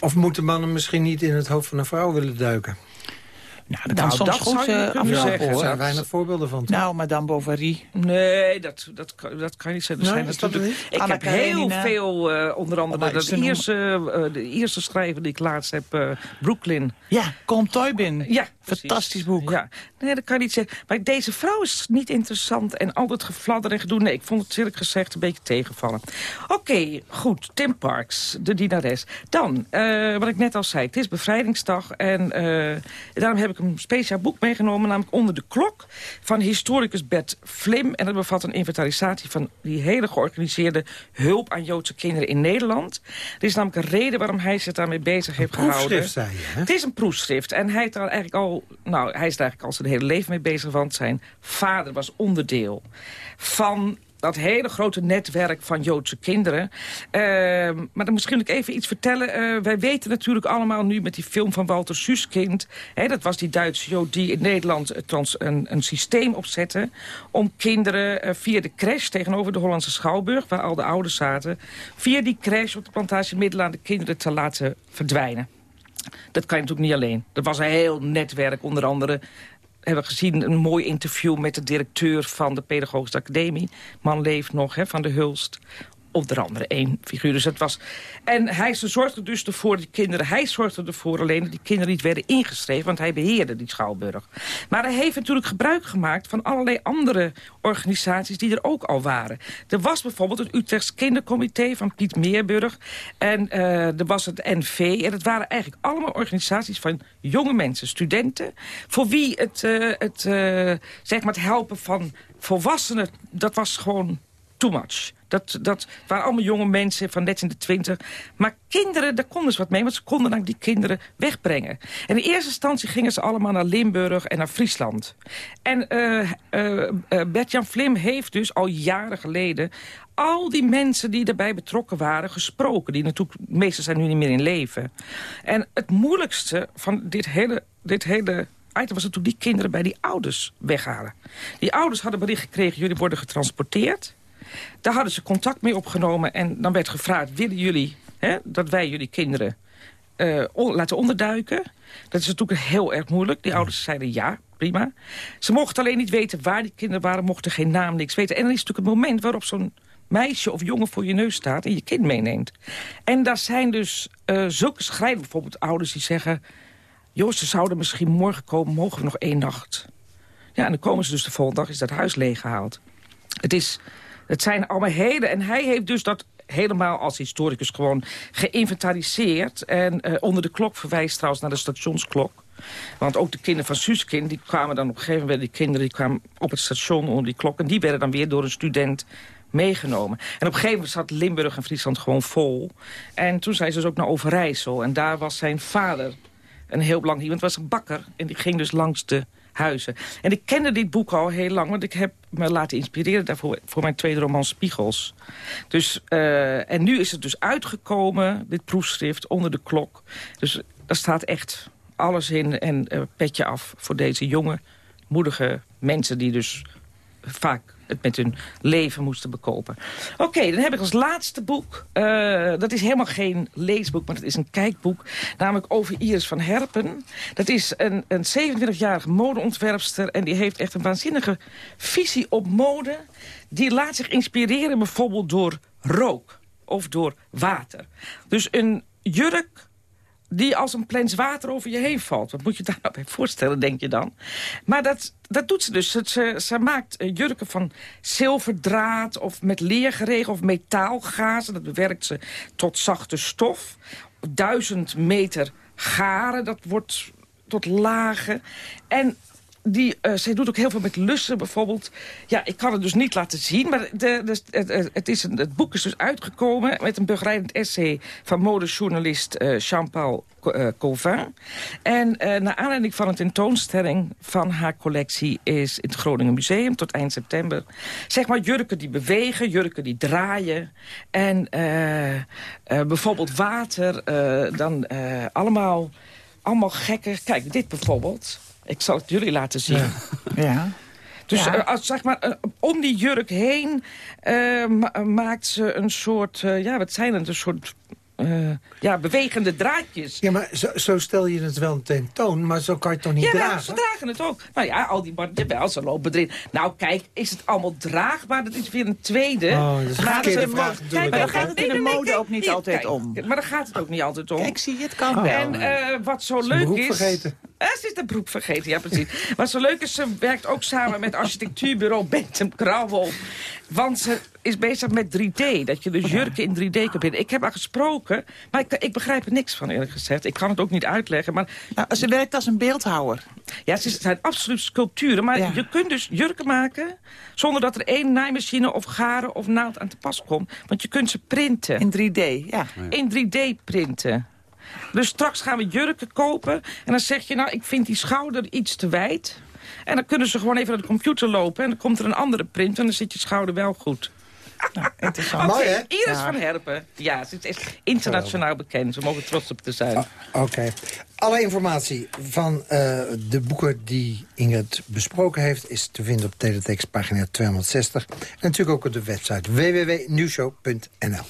Of moeten mannen misschien niet in het hoofd van een vrouw willen duiken? Nou, dat kan nou, soms goed uh, zeggen. Er zijn weinig voorbeelden van. Nou, Madame Bovary. Nee, dat, dat, dat kan niet zijn. Er zijn natuurlijk, ik heb heel veel, uh, onder andere oh, de, eerste, uh, de eerste schrijver die ik laatst heb, Brooklyn. Ja, Kom Toybin. Ja, Fantastisch boek. Ja, nee, dat kan je niet zeggen. Maar deze vrouw is niet interessant en altijd gefladder en gedoe. Nee, ik vond het eerlijk gezegd een beetje tegenvallen. Oké, goed. Tim Parks, de dienares. Dan, wat ik net al zei, het is bevrijdingsdag. En daarom heb ik een speciaal boek meegenomen, namelijk Onder de Klok... van historicus Bert Flim. En dat bevat een inventarisatie van die hele georganiseerde hulp aan Joodse kinderen in Nederland. Er is namelijk een reden waarom hij zich daarmee bezig heeft gehouden. zei je, hè? Het is een proefschrift. En hij, daar eigenlijk al, nou, hij is er eigenlijk al zijn hele leven mee bezig, want zijn vader was onderdeel van dat hele grote netwerk van Joodse kinderen. Uh, maar dan misschien ik even iets vertellen. Uh, wij weten natuurlijk allemaal nu met die film van Walter Suskind... Hè, dat was die Duitse Jood die in Nederland een, een systeem opzette... om kinderen uh, via de crash tegenover de Hollandse Schouwburg... waar al de ouders zaten... via die crash op de plantage Middelen aan de kinderen te laten verdwijnen. Dat kan je natuurlijk niet alleen. Er was een heel netwerk, onder andere hebben gezien een mooi interview met de directeur van de Pedagogische Academie. Man leeft nog, hè, van de Hulst onder andere één figuur. Dus het was... En hij zorgde dus ervoor, die kinderen, hij zorgde ervoor alleen dat die kinderen niet werden ingeschreven, want hij beheerde die schouwburg. Maar hij heeft natuurlijk gebruik gemaakt van allerlei andere organisaties die er ook al waren. Er was bijvoorbeeld het Utrechts Kindercomité van Piet Meerburg en uh, er was het NV. En het waren eigenlijk allemaal organisaties van jonge mensen, studenten, voor wie het, uh, het, uh, zeg maar het helpen van volwassenen, dat was gewoon too much. Dat, dat waren allemaal jonge mensen van net in de twintig. Maar kinderen, daar konden ze wat mee, want ze konden dan die kinderen wegbrengen. En in eerste instantie gingen ze allemaal naar Limburg en naar Friesland. En uh, uh, Bert-Jan Vlim heeft dus al jaren geleden al die mensen die erbij betrokken waren gesproken. Die natuurlijk, meestal zijn nu niet meer in leven. En het moeilijkste van dit hele, dit hele item was natuurlijk die kinderen bij die ouders weghalen. Die ouders hadden bericht gekregen, jullie worden getransporteerd. Daar hadden ze contact mee opgenomen en dan werd gevraagd... willen jullie hè, dat wij jullie kinderen uh, laten onderduiken? Dat is natuurlijk heel erg moeilijk. Die ouders zeiden ja, prima. Ze mochten alleen niet weten waar die kinderen waren, mochten geen naam, niks weten. En dan is natuurlijk het moment waarop zo'n meisje of jongen voor je neus staat... en je kind meeneemt. En daar zijn dus uh, zulke schrijven, bijvoorbeeld ouders die zeggen... joh, ze zouden misschien morgen komen, mogen we nog één nacht? Ja, en dan komen ze dus de volgende dag, is dat huis leeggehaald. Het is het zijn allemaal hele... En hij heeft dus dat helemaal als historicus gewoon geïnventariseerd. En uh, onder de klok verwijst trouwens naar de stationsklok. Want ook de kinderen van Suskind, die kwamen dan op een gegeven moment... die kinderen die kwamen op het station onder die klok... en die werden dan weer door een student meegenomen. En op een gegeven moment zat Limburg en Friesland gewoon vol. En toen zijn ze dus ook naar Overijssel. En daar was zijn vader een heel belangrijk... iemand was een bakker en die ging dus langs de huizen. En ik kende dit boek al heel lang, want ik heb me laten inspireren daarvoor voor mijn tweede roman Spiegels. Dus, uh, en nu is het dus uitgekomen, dit proefschrift, onder de klok. Dus daar staat echt alles in en uh, petje af voor deze jonge, moedige mensen die dus vaak het met hun leven moesten bekopen. Oké, dan heb ik als laatste boek... Uh, dat is helemaal geen leesboek, maar het is een kijkboek. Namelijk over Iris van Herpen. Dat is een, een 27-jarige modeontwerpster... en die heeft echt een waanzinnige visie op mode. Die laat zich inspireren bijvoorbeeld door rook of door water. Dus een jurk die als een plens water over je heen valt. Wat moet je daar nou bij voorstellen, denk je dan? Maar dat, dat doet ze dus. Ze, ze maakt eh, jurken van zilverdraad of met leergeregen of metaalgazen. Dat bewerkt ze tot zachte stof. Duizend meter garen, dat wordt tot lagen. En die, uh, zij doet ook heel veel met lussen bijvoorbeeld. Ja, ik kan het dus niet laten zien. Maar de, het, het, is een, het boek is dus uitgekomen met een begeleidend essay... van modejournalist uh, Jean-Paul Colvin. En naar aanleiding van een tentoonstelling van haar collectie... is in het Groningen Museum tot eind september... zeg maar jurken die bewegen, jurken die draaien. En bijvoorbeeld water, dan allemaal, allemaal gekke... Kijk, dit bijvoorbeeld... Ik zal het jullie laten zien. Ja. Dus eh, als, zeg maar, uh, om die jurk heen uh, ma maakt ze een soort... ja, wat zijn het? Een soort uh, ja, bewegende draadjes. Ja, maar zo, zo, stel je het wel tentoon, maar zo kan je het toch niet ja, dragen? Ja, ze dragen het ook. Nou ja, al die wel, ze lopen erin. Nou kijk, is het allemaal draagbaar? Dat is weer een tweede. Oh, dat is maar een vraag, kijk, maar dan gaat het in de mode ook niet altijd om. Maar dan gaat het ook niet altijd om. Kijk, zie je, het kan wel. En uh, wat zo leuk is... vergeten. Uh, ze is de broek vergeten, ja precies. wat zo leuk is, ze werkt ook samen met architectuurbureau Bentham Krauwel. Want ze is bezig met 3D. Dat je dus jurken in 3D kunt binnen. Ik heb haar gesproken, maar ik, ik, begrijp er niks van eerlijk gezegd. Ik kan het ook niet uitleggen. Maar... Nou, ze werkt als een beeldhouwer. Ja, ze zijn absoluut sculpturen. Maar je kunt dus jurken maken zonder dat er één naaimachine of garen of naald aan te pas komt. Want je kunt ze printen. In 3D, ja. In 3D printen. Dus straks gaan we jurken kopen. En dan zeg je, nou, ik vind die schouder iets te wijd. En dan kunnen ze gewoon even naar de computer lopen. En dan komt er een andere print en dan zit je schouder wel goed. Nou, interessant. Mooi, hè? Iris van Herpen. Ja, ze is internationaal bekend. We mogen trots op te zijn. Ah, oké. Alle informatie van uh, de boeken die Ingrid besproken heeft... is te vinden op teletext pagina 260. En natuurlijk ook op de website www.nieuwshow.nl.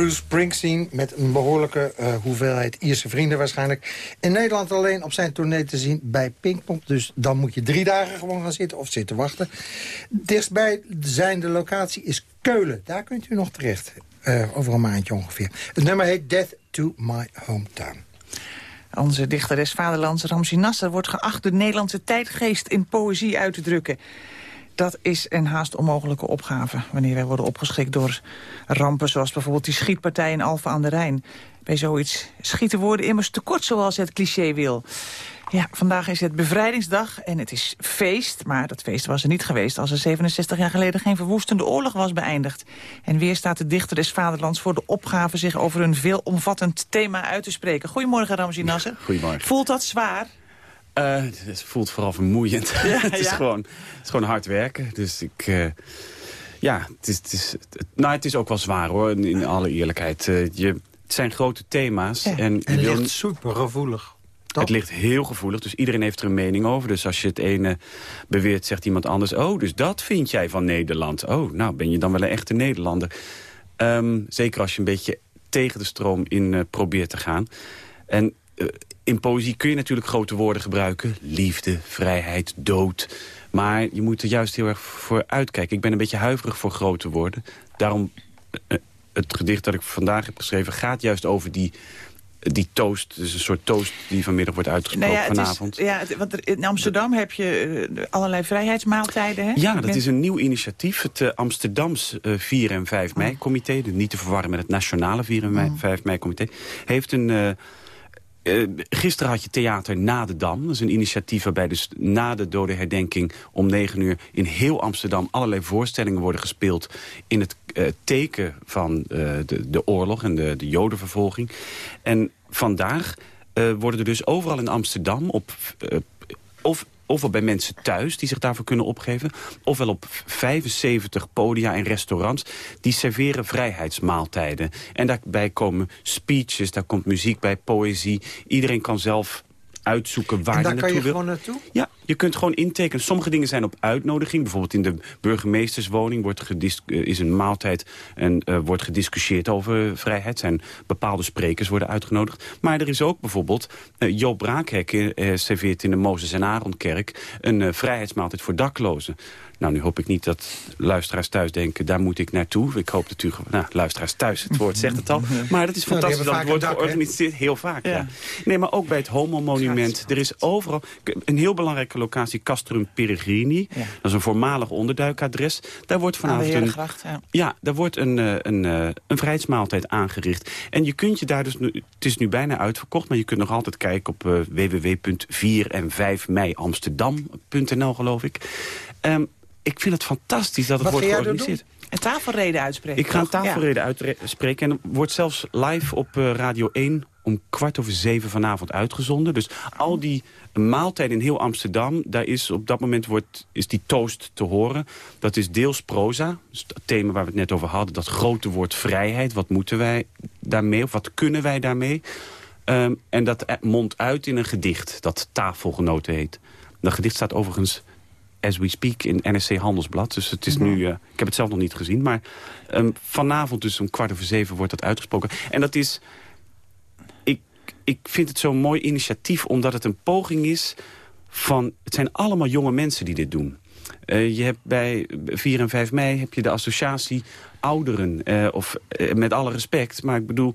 Bruce Springsteen met een behoorlijke uh, hoeveelheid Ierse vrienden waarschijnlijk. In Nederland alleen op zijn tournee te zien bij Pinkpop. Dus dan moet je drie dagen gewoon gaan zitten of zitten wachten. Dichtstbij zijn de locatie is Keulen. Daar kunt u nog terecht. Uh, over een maandje ongeveer. Het nummer heet Death to My Hometown. Onze dichteres Vaderlands Ramsi Nasser wordt geacht de Nederlandse tijdgeest in poëzie uit te drukken. Dat is een haast onmogelijke opgave wanneer wij worden opgeschikt door rampen... zoals bijvoorbeeld die schietpartij in Alphen aan de Rijn. Bij zoiets schieten woorden immers tekort zoals het cliché wil. Ja, vandaag is het bevrijdingsdag en het is feest. Maar dat feest was er niet geweest als er 67 jaar geleden geen verwoestende oorlog was beëindigd. En weer staat de dichter des vaderlands voor de opgave zich over een veelomvattend thema uit te spreken. Goedemorgen Ramzi Nasser. Goedemorgen. Voelt dat zwaar? Uh, het voelt vooral vermoeiend. het, is gewoon, het is gewoon hard werken. Dus ik... Uh, ja, het is, het, is, nou, het is ook wel zwaar hoor, in, alle eerlijkheid. Uh, je, het zijn grote thema's. Ja. En, en het ligt super gevoelig. Het ligt heel gevoelig, dus iedereen heeft er een mening over. Dus als je het ene beweert, zegt iemand anders... oh, dus dat vind jij van Nederland. Oh, nou, ben je dan wel een echte Nederlander. Um, zeker als je een beetje tegen de stroom in uh, probeert te gaan. En in poëzie kun je natuurlijk grote woorden gebruiken. Liefde, vrijheid, dood. Maar je moet er juist heel erg voor uitkijken. Ik ben een beetje huiverig voor grote woorden. Daarom, uh, het gedicht dat ik vandaag heb geschreven... gaat juist over die die toast, dus een soort toast die vanmiddag wordt uitgesproken nou ja, vanavond. Is, ja, want in Amsterdam heb je uh, allerlei vrijheidsmaaltijden, hè? Ja, dat is een nieuw initiatief. Het uh, Amsterdams uh, 4 en 5 mei-comité, niet te verwarren met het nationale 4 en mei, 5 mei-comité, heeft een... Uh, gisteren had je Theater Na de Dam. Dat is een initiatief waarbij dus na de dode herdenking om 9 uur in heel Amsterdam allerlei voorstellingen worden gespeeld in het uh, teken van uh, de, de oorlog en de, de jodenvervolging. En vandaag worden er dus overal in Amsterdam op of ofwel bij mensen thuis die zich daarvoor kunnen opgeven... ofwel op 75 podia en restaurants die serveren vrijheidsmaaltijden. En daarbij komen speeches, daar komt muziek bij, poëzie. Iedereen kan zelf uitzoeken waar en daar kan je wil. gewoon naartoe? Ja, je kunt gewoon intekenen. Sommige dingen zijn op uitnodiging. Bijvoorbeeld in de burgemeesterswoning wordt is een maaltijd... en uh, wordt gediscussieerd over vrijheid. Zijn bepaalde sprekers worden uitgenodigd. Maar er is ook bijvoorbeeld... Uh, Joop Braakhekken uh, serveert in de Mozes en Aronkerk... een vrijheidsmaaltijd voor daklozen. Nou, nu hoop ik niet dat luisteraars thuis denken, daar moet ik naartoe. Ik hoop natuurlijk, nou, luisteraars thuis, het woord zegt het al. Maar dat is fantastisch, dat het wordt georganiseerd. Heel vaak, ja. ja. Nee, maar ook bij het Homo-monument. Er is overal een heel belangrijke locatie, Castrum Peregrini. Ja. Dat is een voormalig onderduikadres. Daar wordt vanavond een, ja. ja, daar wordt een, een, een, een vrijheidsmaaltijd aangericht. En je kunt je daar dus, nu, het is nu bijna uitverkocht, maar je kunt nog altijd kijken op uh, www.4 en 5 mei Amsterdam.nl, geloof ik. Um, ik vind het fantastisch dat het Wat wordt georganiseerd. Een tafelreden uitspreken. Ik ga een tafelreden ja. uitspreken. En wordt zelfs live op uh, Radio 1 om kwart over zeven vanavond uitgezonden. Dus al die maaltijden in heel Amsterdam... daar is op dat moment wordt, is die toast te horen. Dat is deels proza, dus het thema waar we het net over hadden... dat grote woord vrijheid, wat moeten wij daarmee... of wat kunnen wij daarmee... Um, en dat mondt uit in een gedicht dat Tafelgenoten heet. Dat gedicht staat overigens as we speak in NSC Handelsblad. Dus het is nu, uh, ik heb het zelf nog niet gezien. Maar um, vanavond dus om kwart over zeven wordt dat uitgesproken. En dat is, ik, vind het zo'n mooi initiatief omdat het een poging is van, het zijn allemaal jonge mensen die dit doen. Uh, je hebt bij 4 en 5 mei heb je de associatie ouderen. Uh, of uh, met alle respect, maar ik bedoel,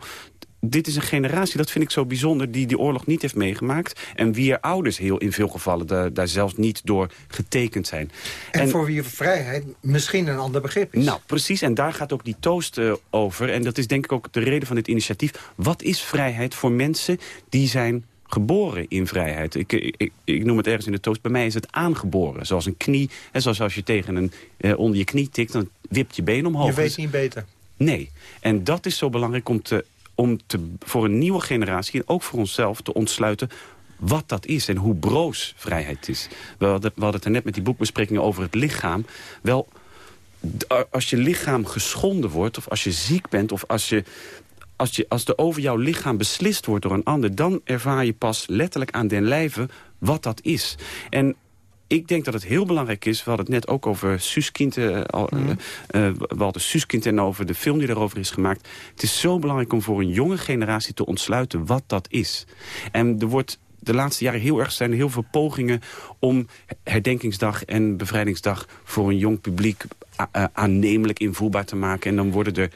dit is een generatie, dat vind ik zo bijzonder... die die oorlog niet heeft meegemaakt. En wie er ouders heel in veel gevallen daar, daar zelfs niet door getekend zijn. En, en, voor wie vrijheid misschien een ander begrip is. Nou, precies. En daar gaat ook die toast uh, over. En dat is denk ik ook de reden van dit initiatief. Wat is vrijheid voor mensen die zijn geboren in vrijheid. Ik, ik, ik, noem het ergens in de toast. Bij mij is het aangeboren. Zoals een knie. En zoals als je tegen een eh, onder je knie tikt, dan wipt je been omhoog. Je weet niet beter. Nee. En dat is zo belangrijk om te om voor een nieuwe generatie en ook voor onszelf te ontsluiten wat dat is en hoe broos vrijheid is. We hadden, we hadden het er net met die boekbesprekingen over het lichaam. Wel, als je lichaam geschonden wordt of als je ziek bent... of als, je, als, je, als er over jouw lichaam beslist wordt door een ander... dan ervaar je pas letterlijk aan den lijve wat dat is. En ik denk dat het heel belangrijk is... we hadden het net ook over Suskind, uh, mm. uh, we hadden Suskind en over de film die erover is gemaakt. Het is zo belangrijk om voor een jonge generatie te ontsluiten wat dat is. En er wordt de laatste jaren heel erg zijn er heel veel pogingen om herdenkingsdag en bevrijdingsdag voor een jong publiek aannemelijk invoelbaar te maken. En dan worden er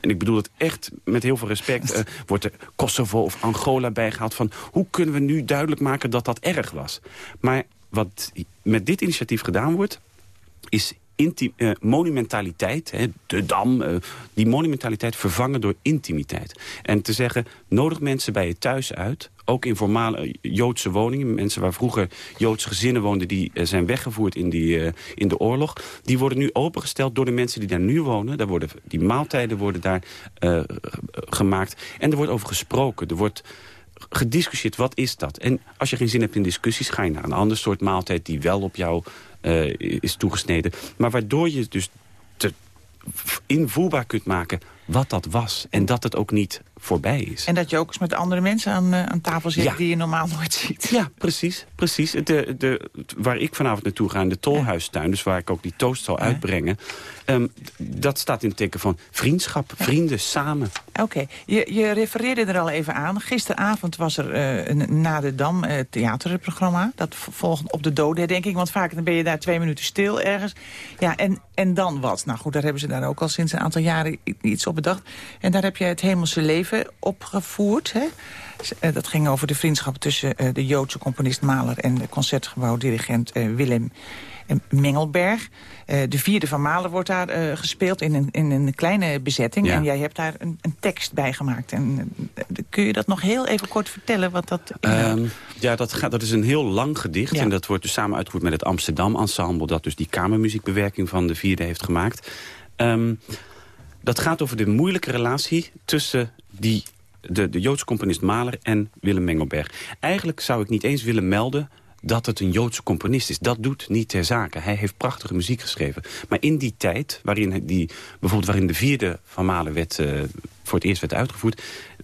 en ik bedoel het echt met heel veel respect... Uh, wordt er Kosovo of Angola bijgehaald van... hoe kunnen we nu duidelijk maken dat dat erg was? Maar wat met dit initiatief gedaan wordt... is uh, monumentaliteit, hè, de dam, uh, die monumentaliteit vervangen door intimiteit. En te zeggen, nodig mensen bij je thuis uit, ook in formale Joodse woningen. Mensen waar vroeger Joodse gezinnen woonden... die zijn weggevoerd in, die, in de oorlog. Die worden nu opengesteld door de mensen die daar nu wonen. Daar worden, die maaltijden worden daar gemaakt. En er wordt over gesproken. Er wordt gediscussieerd, wat is dat? En als je geen zin hebt in discussies... ga je naar een ander soort maaltijd die wel op jou uh, is toegesneden. Maar waardoor je dus te invoerbaar kunt maken wat dat was. En dat het ook niet voorbij is. En dat je ook eens met andere mensen aan, uh, aan tafel zit die je normaal nooit ziet. Ja, precies. precies. De, de, waar ik vanavond naartoe ga, in de Tolhuistuin... dus waar ik ook die toast zal uitbrengen... Um, dat staat in het teken van vriendschap, vrienden, samen. Oké, je, je refereerde er al even aan. Gisteravond was er uh, een Na de Dam uh, theaterprogramma. Dat volgt op de doden, denk ik. Want vaak dan ben je daar twee minuten stil ergens. Ja, en, en dan wat? Nou goed, daar hebben ze daar ook al sinds een aantal jaren iets op bedacht. En daar heb je het hemelse leven opgevoerd, hè? Eh, dat ging over de vriendschap tussen de Joodse componist Mahler... en de concertgebouwdirigent Willem Mengelberg. De vierde van Malen wordt daar gespeeld in een, in een kleine bezetting. Ja. En jij hebt daar een, een tekst bij gemaakt. En, kun je dat nog heel even kort vertellen? Wat dat um, ja, dat, gaat, dat is een heel lang gedicht. Ja. En dat wordt dus samen uitgevoerd met het Amsterdam Ensemble... dat dus die kamermuziekbewerking van de vierde heeft gemaakt. Um, dat gaat over de moeilijke relatie tussen die de, de Joodse componist Mahler en Willem Mengelberg. Eigenlijk zou ik niet eens willen melden dat het een Joodse componist is. Dat doet niet ter zake. Hij heeft prachtige muziek geschreven. Maar in die tijd, waarin, die, bijvoorbeeld waarin de vierde van Malen werd, uh, voor het eerst werd uitgevoerd...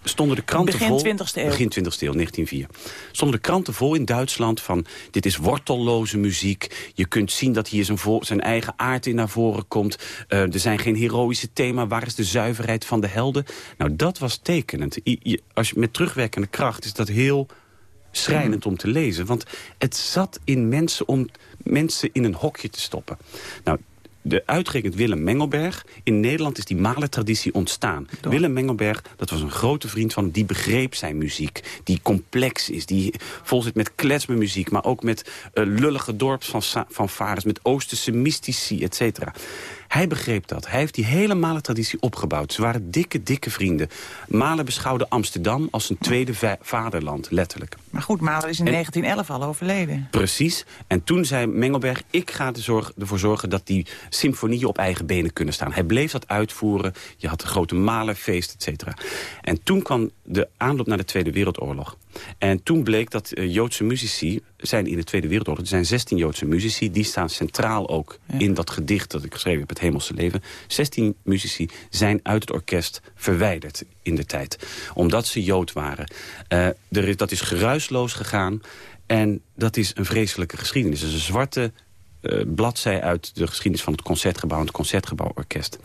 stonden de kranten begin vol... 20e eeuw. Begin 20e eeuw, 1904. Stonden de kranten vol in Duitsland van... dit is wortelloze muziek. Je kunt zien dat hier zijn, zijn eigen aard in naar voren komt. Uh, er zijn geen heroïsche thema. Waar is de zuiverheid van de helden? Nou, dat was tekenend. I, als je, met terugwerkende kracht is dat heel schrijnend om te lezen. Want het zat in mensen om mensen in een hokje te stoppen. Nou, de uitgerekend Willem Mengelberg. In Nederland is die malertraditie ontstaan. Willem Mengelberg, dat was een grote vriend van die begreep zijn muziek. Die complex is, die vol zit met kletsmermuziek... maar ook met uh, lullige dorps van, van vares, met Oosterse mystici, et cetera. Hij begreep dat. Hij heeft die hele Malen-traditie opgebouwd. Ze waren dikke, dikke vrienden. Malen beschouwde Amsterdam als een tweede vaderland, letterlijk. Maar goed, Malen is in 1911 al overleden. Precies. En toen zei Mengelberg, ik ga ervoor zorgen dat die symfonieën op eigen benen kunnen staan. Hij bleef dat uitvoeren. Je had de grote Malerfeest, et cetera. En toen kwam de aanloop naar de Tweede Wereldoorlog. En toen bleek dat uh, Joodse muzici zijn in de Tweede Wereldoorlog... er zijn 16 Joodse muzici, die staan centraal ook in dat gedicht... dat ik geschreven heb, Het Hemelse Leven. 16 muzici zijn uit het orkest verwijderd in de tijd. Omdat ze Jood waren. Uh, er is, dat is geruisloos gegaan. En dat is een vreselijke geschiedenis. Is een zwarte uh, bladzij uit de geschiedenis van het Concertgebouw... en het Concertgebouworkest.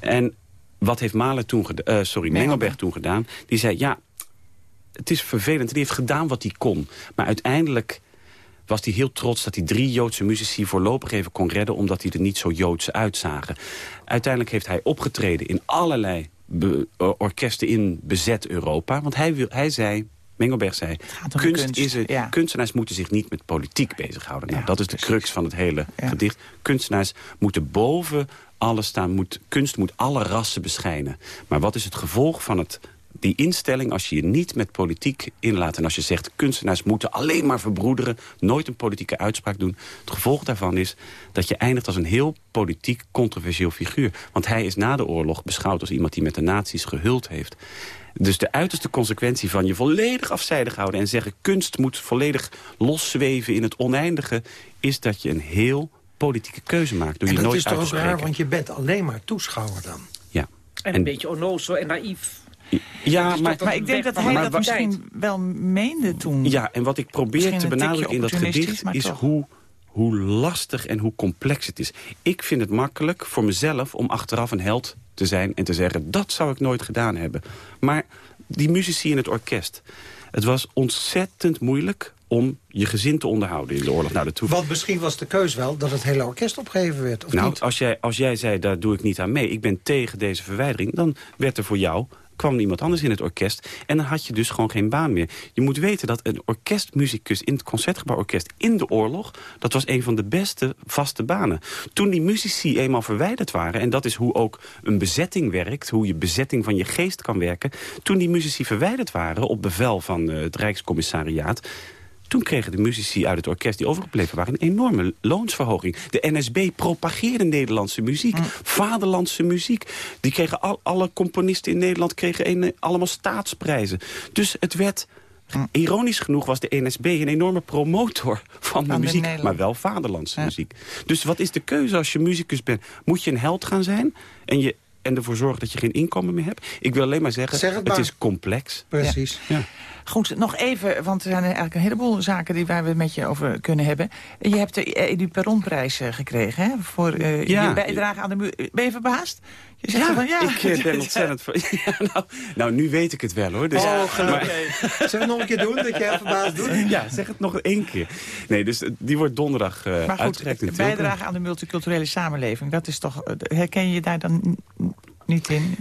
En wat heeft Mahler toen gedaan? Uh, sorry, Mengelberg toen gedaan? Die zei, ja, het is vervelend. Die heeft gedaan wat hij kon. Maar uiteindelijk was hij heel trots dat hij drie Joodse muzici voorlopig even kon redden... omdat die er niet zo Joods uitzagen. Uiteindelijk heeft hij opgetreden in allerlei orkesten in bezet Europa. Want hij, wil, hij zei, Mengelberg zei, kunst, Is het, kunstenaars moeten zich niet met politiek bezighouden. Nou, dat is de crux van het hele gedicht. Kunstenaars moeten boven alles staan. Moet, kunst moet alle rassen beschijnen. Maar wat is het gevolg van het die instelling, als je je niet met politiek inlaat... en als je zegt, kunstenaars moeten alleen maar verbroederen... nooit een politieke uitspraak doen... het gevolg daarvan is dat je eindigt als een heel politiek controversieel figuur. Want hij is na de oorlog beschouwd als iemand die met de nazi's gehuld heeft. Dus de uiterste consequentie van je volledig afzijdig houden... en zeggen kunst moet volledig loszweven in het oneindige... is dat je een heel politieke keuze maakt. Door en je dat nooit is toch raar, want je bent alleen maar toeschouwer dan. Ja. En een beetje onnozel en naïef. Ja, maar, maar ik denk dat hij dat misschien wel meende toen. Ja, en wat ik probeer te benadrukken in dat gedicht... is hoe hoe lastig en hoe complex het is. Ik vind het makkelijk voor mezelf om achteraf een held te zijn... en te zeggen, dat zou ik nooit gedaan hebben. Maar die muzici in het orkest... het was ontzettend moeilijk om je gezin te onderhouden in de oorlog. Nou, de Want misschien was de keus wel dat het hele orkest opgeheven werd, of nou, niet? Als jij, als jij zei, daar doe ik niet aan mee, ik ben tegen deze verwijdering... dan werd er voor jou kwam iemand anders in het orkest. En dan had je dus gewoon geen baan meer. Je moet weten dat een orkestmuzikus in het Concertgebouworkest in de oorlog... dat was een van de beste vaste banen. Toen die muzici eenmaal verwijderd waren... en dat is hoe ook een bezetting werkt... hoe je bezetting van je geest kan werken... toen die muzici verwijderd waren op bevel van uh, het Rijkscommissariaat toen kregen de muzici uit het orkest die overgebleven waren... een enorme loonsverhoging. De NSB propageerde Nederlandse muziek. Mm. Vaderlandse muziek. Die kregen al, alle componisten in Nederland kregen een, allemaal staatsprijzen. Dus het werd... Mm. Ironisch genoeg was de NSB een enorme promotor van de muziek, maar wel vaderlandse muziek. Dus wat is de keuze als je muzikus bent? Moet je een held gaan zijn en, je, en ervoor zorgen dat je geen inkomen meer hebt? Ik wil alleen maar zeggen, het, is complex. Precies. Ja. Goed, nog even, want er zijn eigenlijk een heleboel zaken die waar we het met je over kunnen hebben. Je hebt de Edu Perronprijs uh, gekregen hè, voor uh, je bijdrage aan de muur. Ben je verbaasd? Je zegt ja, van, ja, ik uh, ben ontzettend... ja, nou, nou, nu weet ik het wel, hoor. Dus, oh, gelukkig. Maar... Zullen we het nog een keer doen, dat jij verbaasd doet? Ja, zeg het nog één keer. Nee, dus die wordt donderdag uh, maar goed, bijdrage aan de multiculturele samenleving, dat is toch... Herken je je daar dan niet in?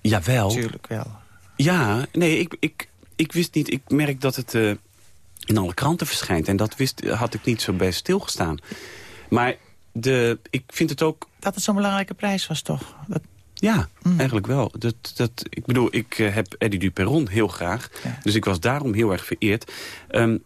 Jawel. Natuurlijk wel. Ja, nee, ik, ik, ik wist niet, ik merk dat het uh, in alle kranten verschijnt. En dat wist, had ik niet zo bij stilgestaan. Maar de, ik vind het ook... Dat het zo'n belangrijke prijs was, toch? Dat... Ja, mm. eigenlijk wel. Dat, dat, ik bedoel, ik uh, heb Eddie Duperron heel graag. Dus ik was daarom heel erg vereerd. Um,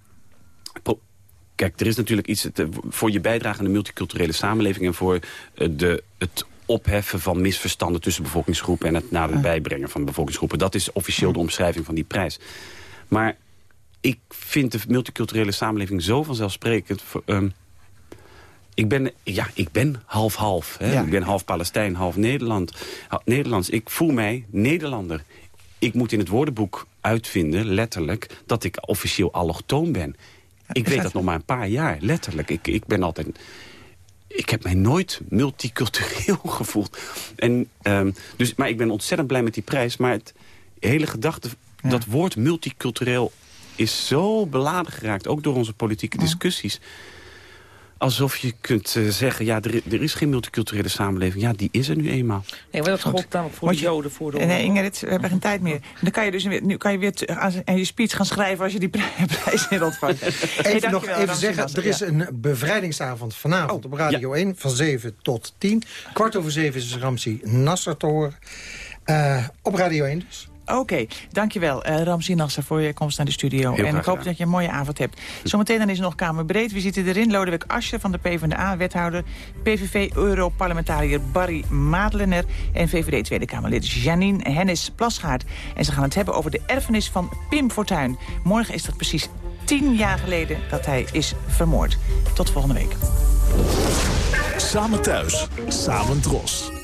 kijk, er is natuurlijk iets te, voor je bijdrage aan de multiculturele samenleving... en voor de, het opheffen van misverstanden tussen bevolkingsgroepen... en het naderbij brengen van bevolkingsgroepen. Dat is officieel de omschrijving van die prijs. Maar ik vind de multiculturele samenleving zo vanzelfsprekend... Um, ik ben, ja, ik ben half-half. Ik ben half Palestijn, half Nederland. Nederlands. Ik voel mij Nederlander. Ik moet in het woordenboek uitvinden, letterlijk... dat ik officieel allochtoon ben. Ik weet dat nog maar een paar jaar, letterlijk. Ik, ik ben altijd ik heb mij nooit multicultureel gevoeld. En, um, dus, maar ik ben ontzettend blij met die prijs. Maar het hele gedachte, dat woord multicultureel is zo beladen geraakt. Ook door onze politieke discussies alsof je kunt uh, zeggen, ja, er, er, is geen multiculturele samenleving. Ja, die is er nu eenmaal. Nee, maar dat gold namelijk voor de Joden. Voor de nee, Ingrid, we hebben geen tijd meer. Dan kan je dus weer, nu kan je weer aan je speech gaan schrijven als je die prijs niet ontvangt. Even nog even zeggen, er is een bevrijdingsavond vanavond oh, op Radio 1 van 7 tot 10. Kwart over 7 is Ramsi Nasser te horen. Uh, op Radio 1 dus. Oké, dankjewel uh, Ramzi Nasser voor je komst naar de studio. en ik hoop dat je een mooie avond hebt. Zometeen dan is er nog Kamerbreed. Wie zitten erin? Lodewijk Asje van de PvdA, wethouder. PVV-europarlementariër Barry Madelener. En VVD Tweede Kamerlid Janine Hennis Plasgaard. En ze gaan het hebben over de erfenis van Pim Fortuyn. Morgen is dat precies tien jaar geleden dat hij is vermoord. Tot volgende week. Samen thuis, samen dros.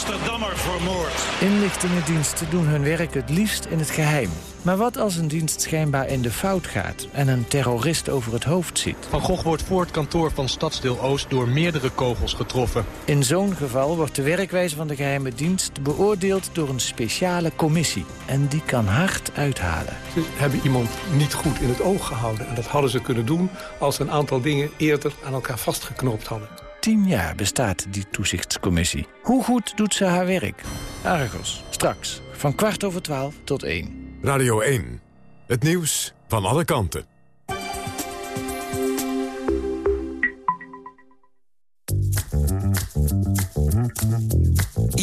Amsterdammer vermoord. Inlichtingendiensten doen hun werk het liefst in het geheim. Maar wat als een dienst schijnbaar in de fout gaat en een terrorist over het hoofd ziet? Van Gogh wordt voor het kantoor van Stadsdeel Oost door meerdere kogels getroffen. In zo'n geval wordt de werkwijze van de geheime dienst beoordeeld door een speciale commissie. En die kan hard uithalen. Ze hebben iemand niet goed in het oog gehouden. En dat hadden ze kunnen doen als ze een aantal dingen eerder aan elkaar vastgeknoopt hadden. Tien jaar bestaat die toezichtscommissie. Hoe goed doet ze haar werk? Argos, straks, van kwart over twaalf tot één. Radio 1, het nieuws van alle kanten.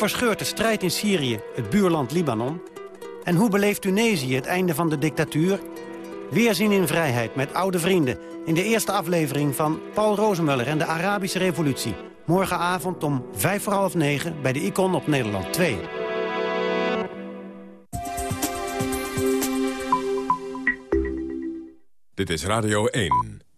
Verscheurt de strijd in Syrië het buurland Libanon? En hoe beleeft Tunesië het einde van de dictatuur Weerzien in vrijheid met oude vrienden... in de eerste aflevering van Paul Rozemuller en de Arabische Revolutie. Morgenavond om vijf voor half negen bij de Icon op Nederland 2. Dit is Radio 1.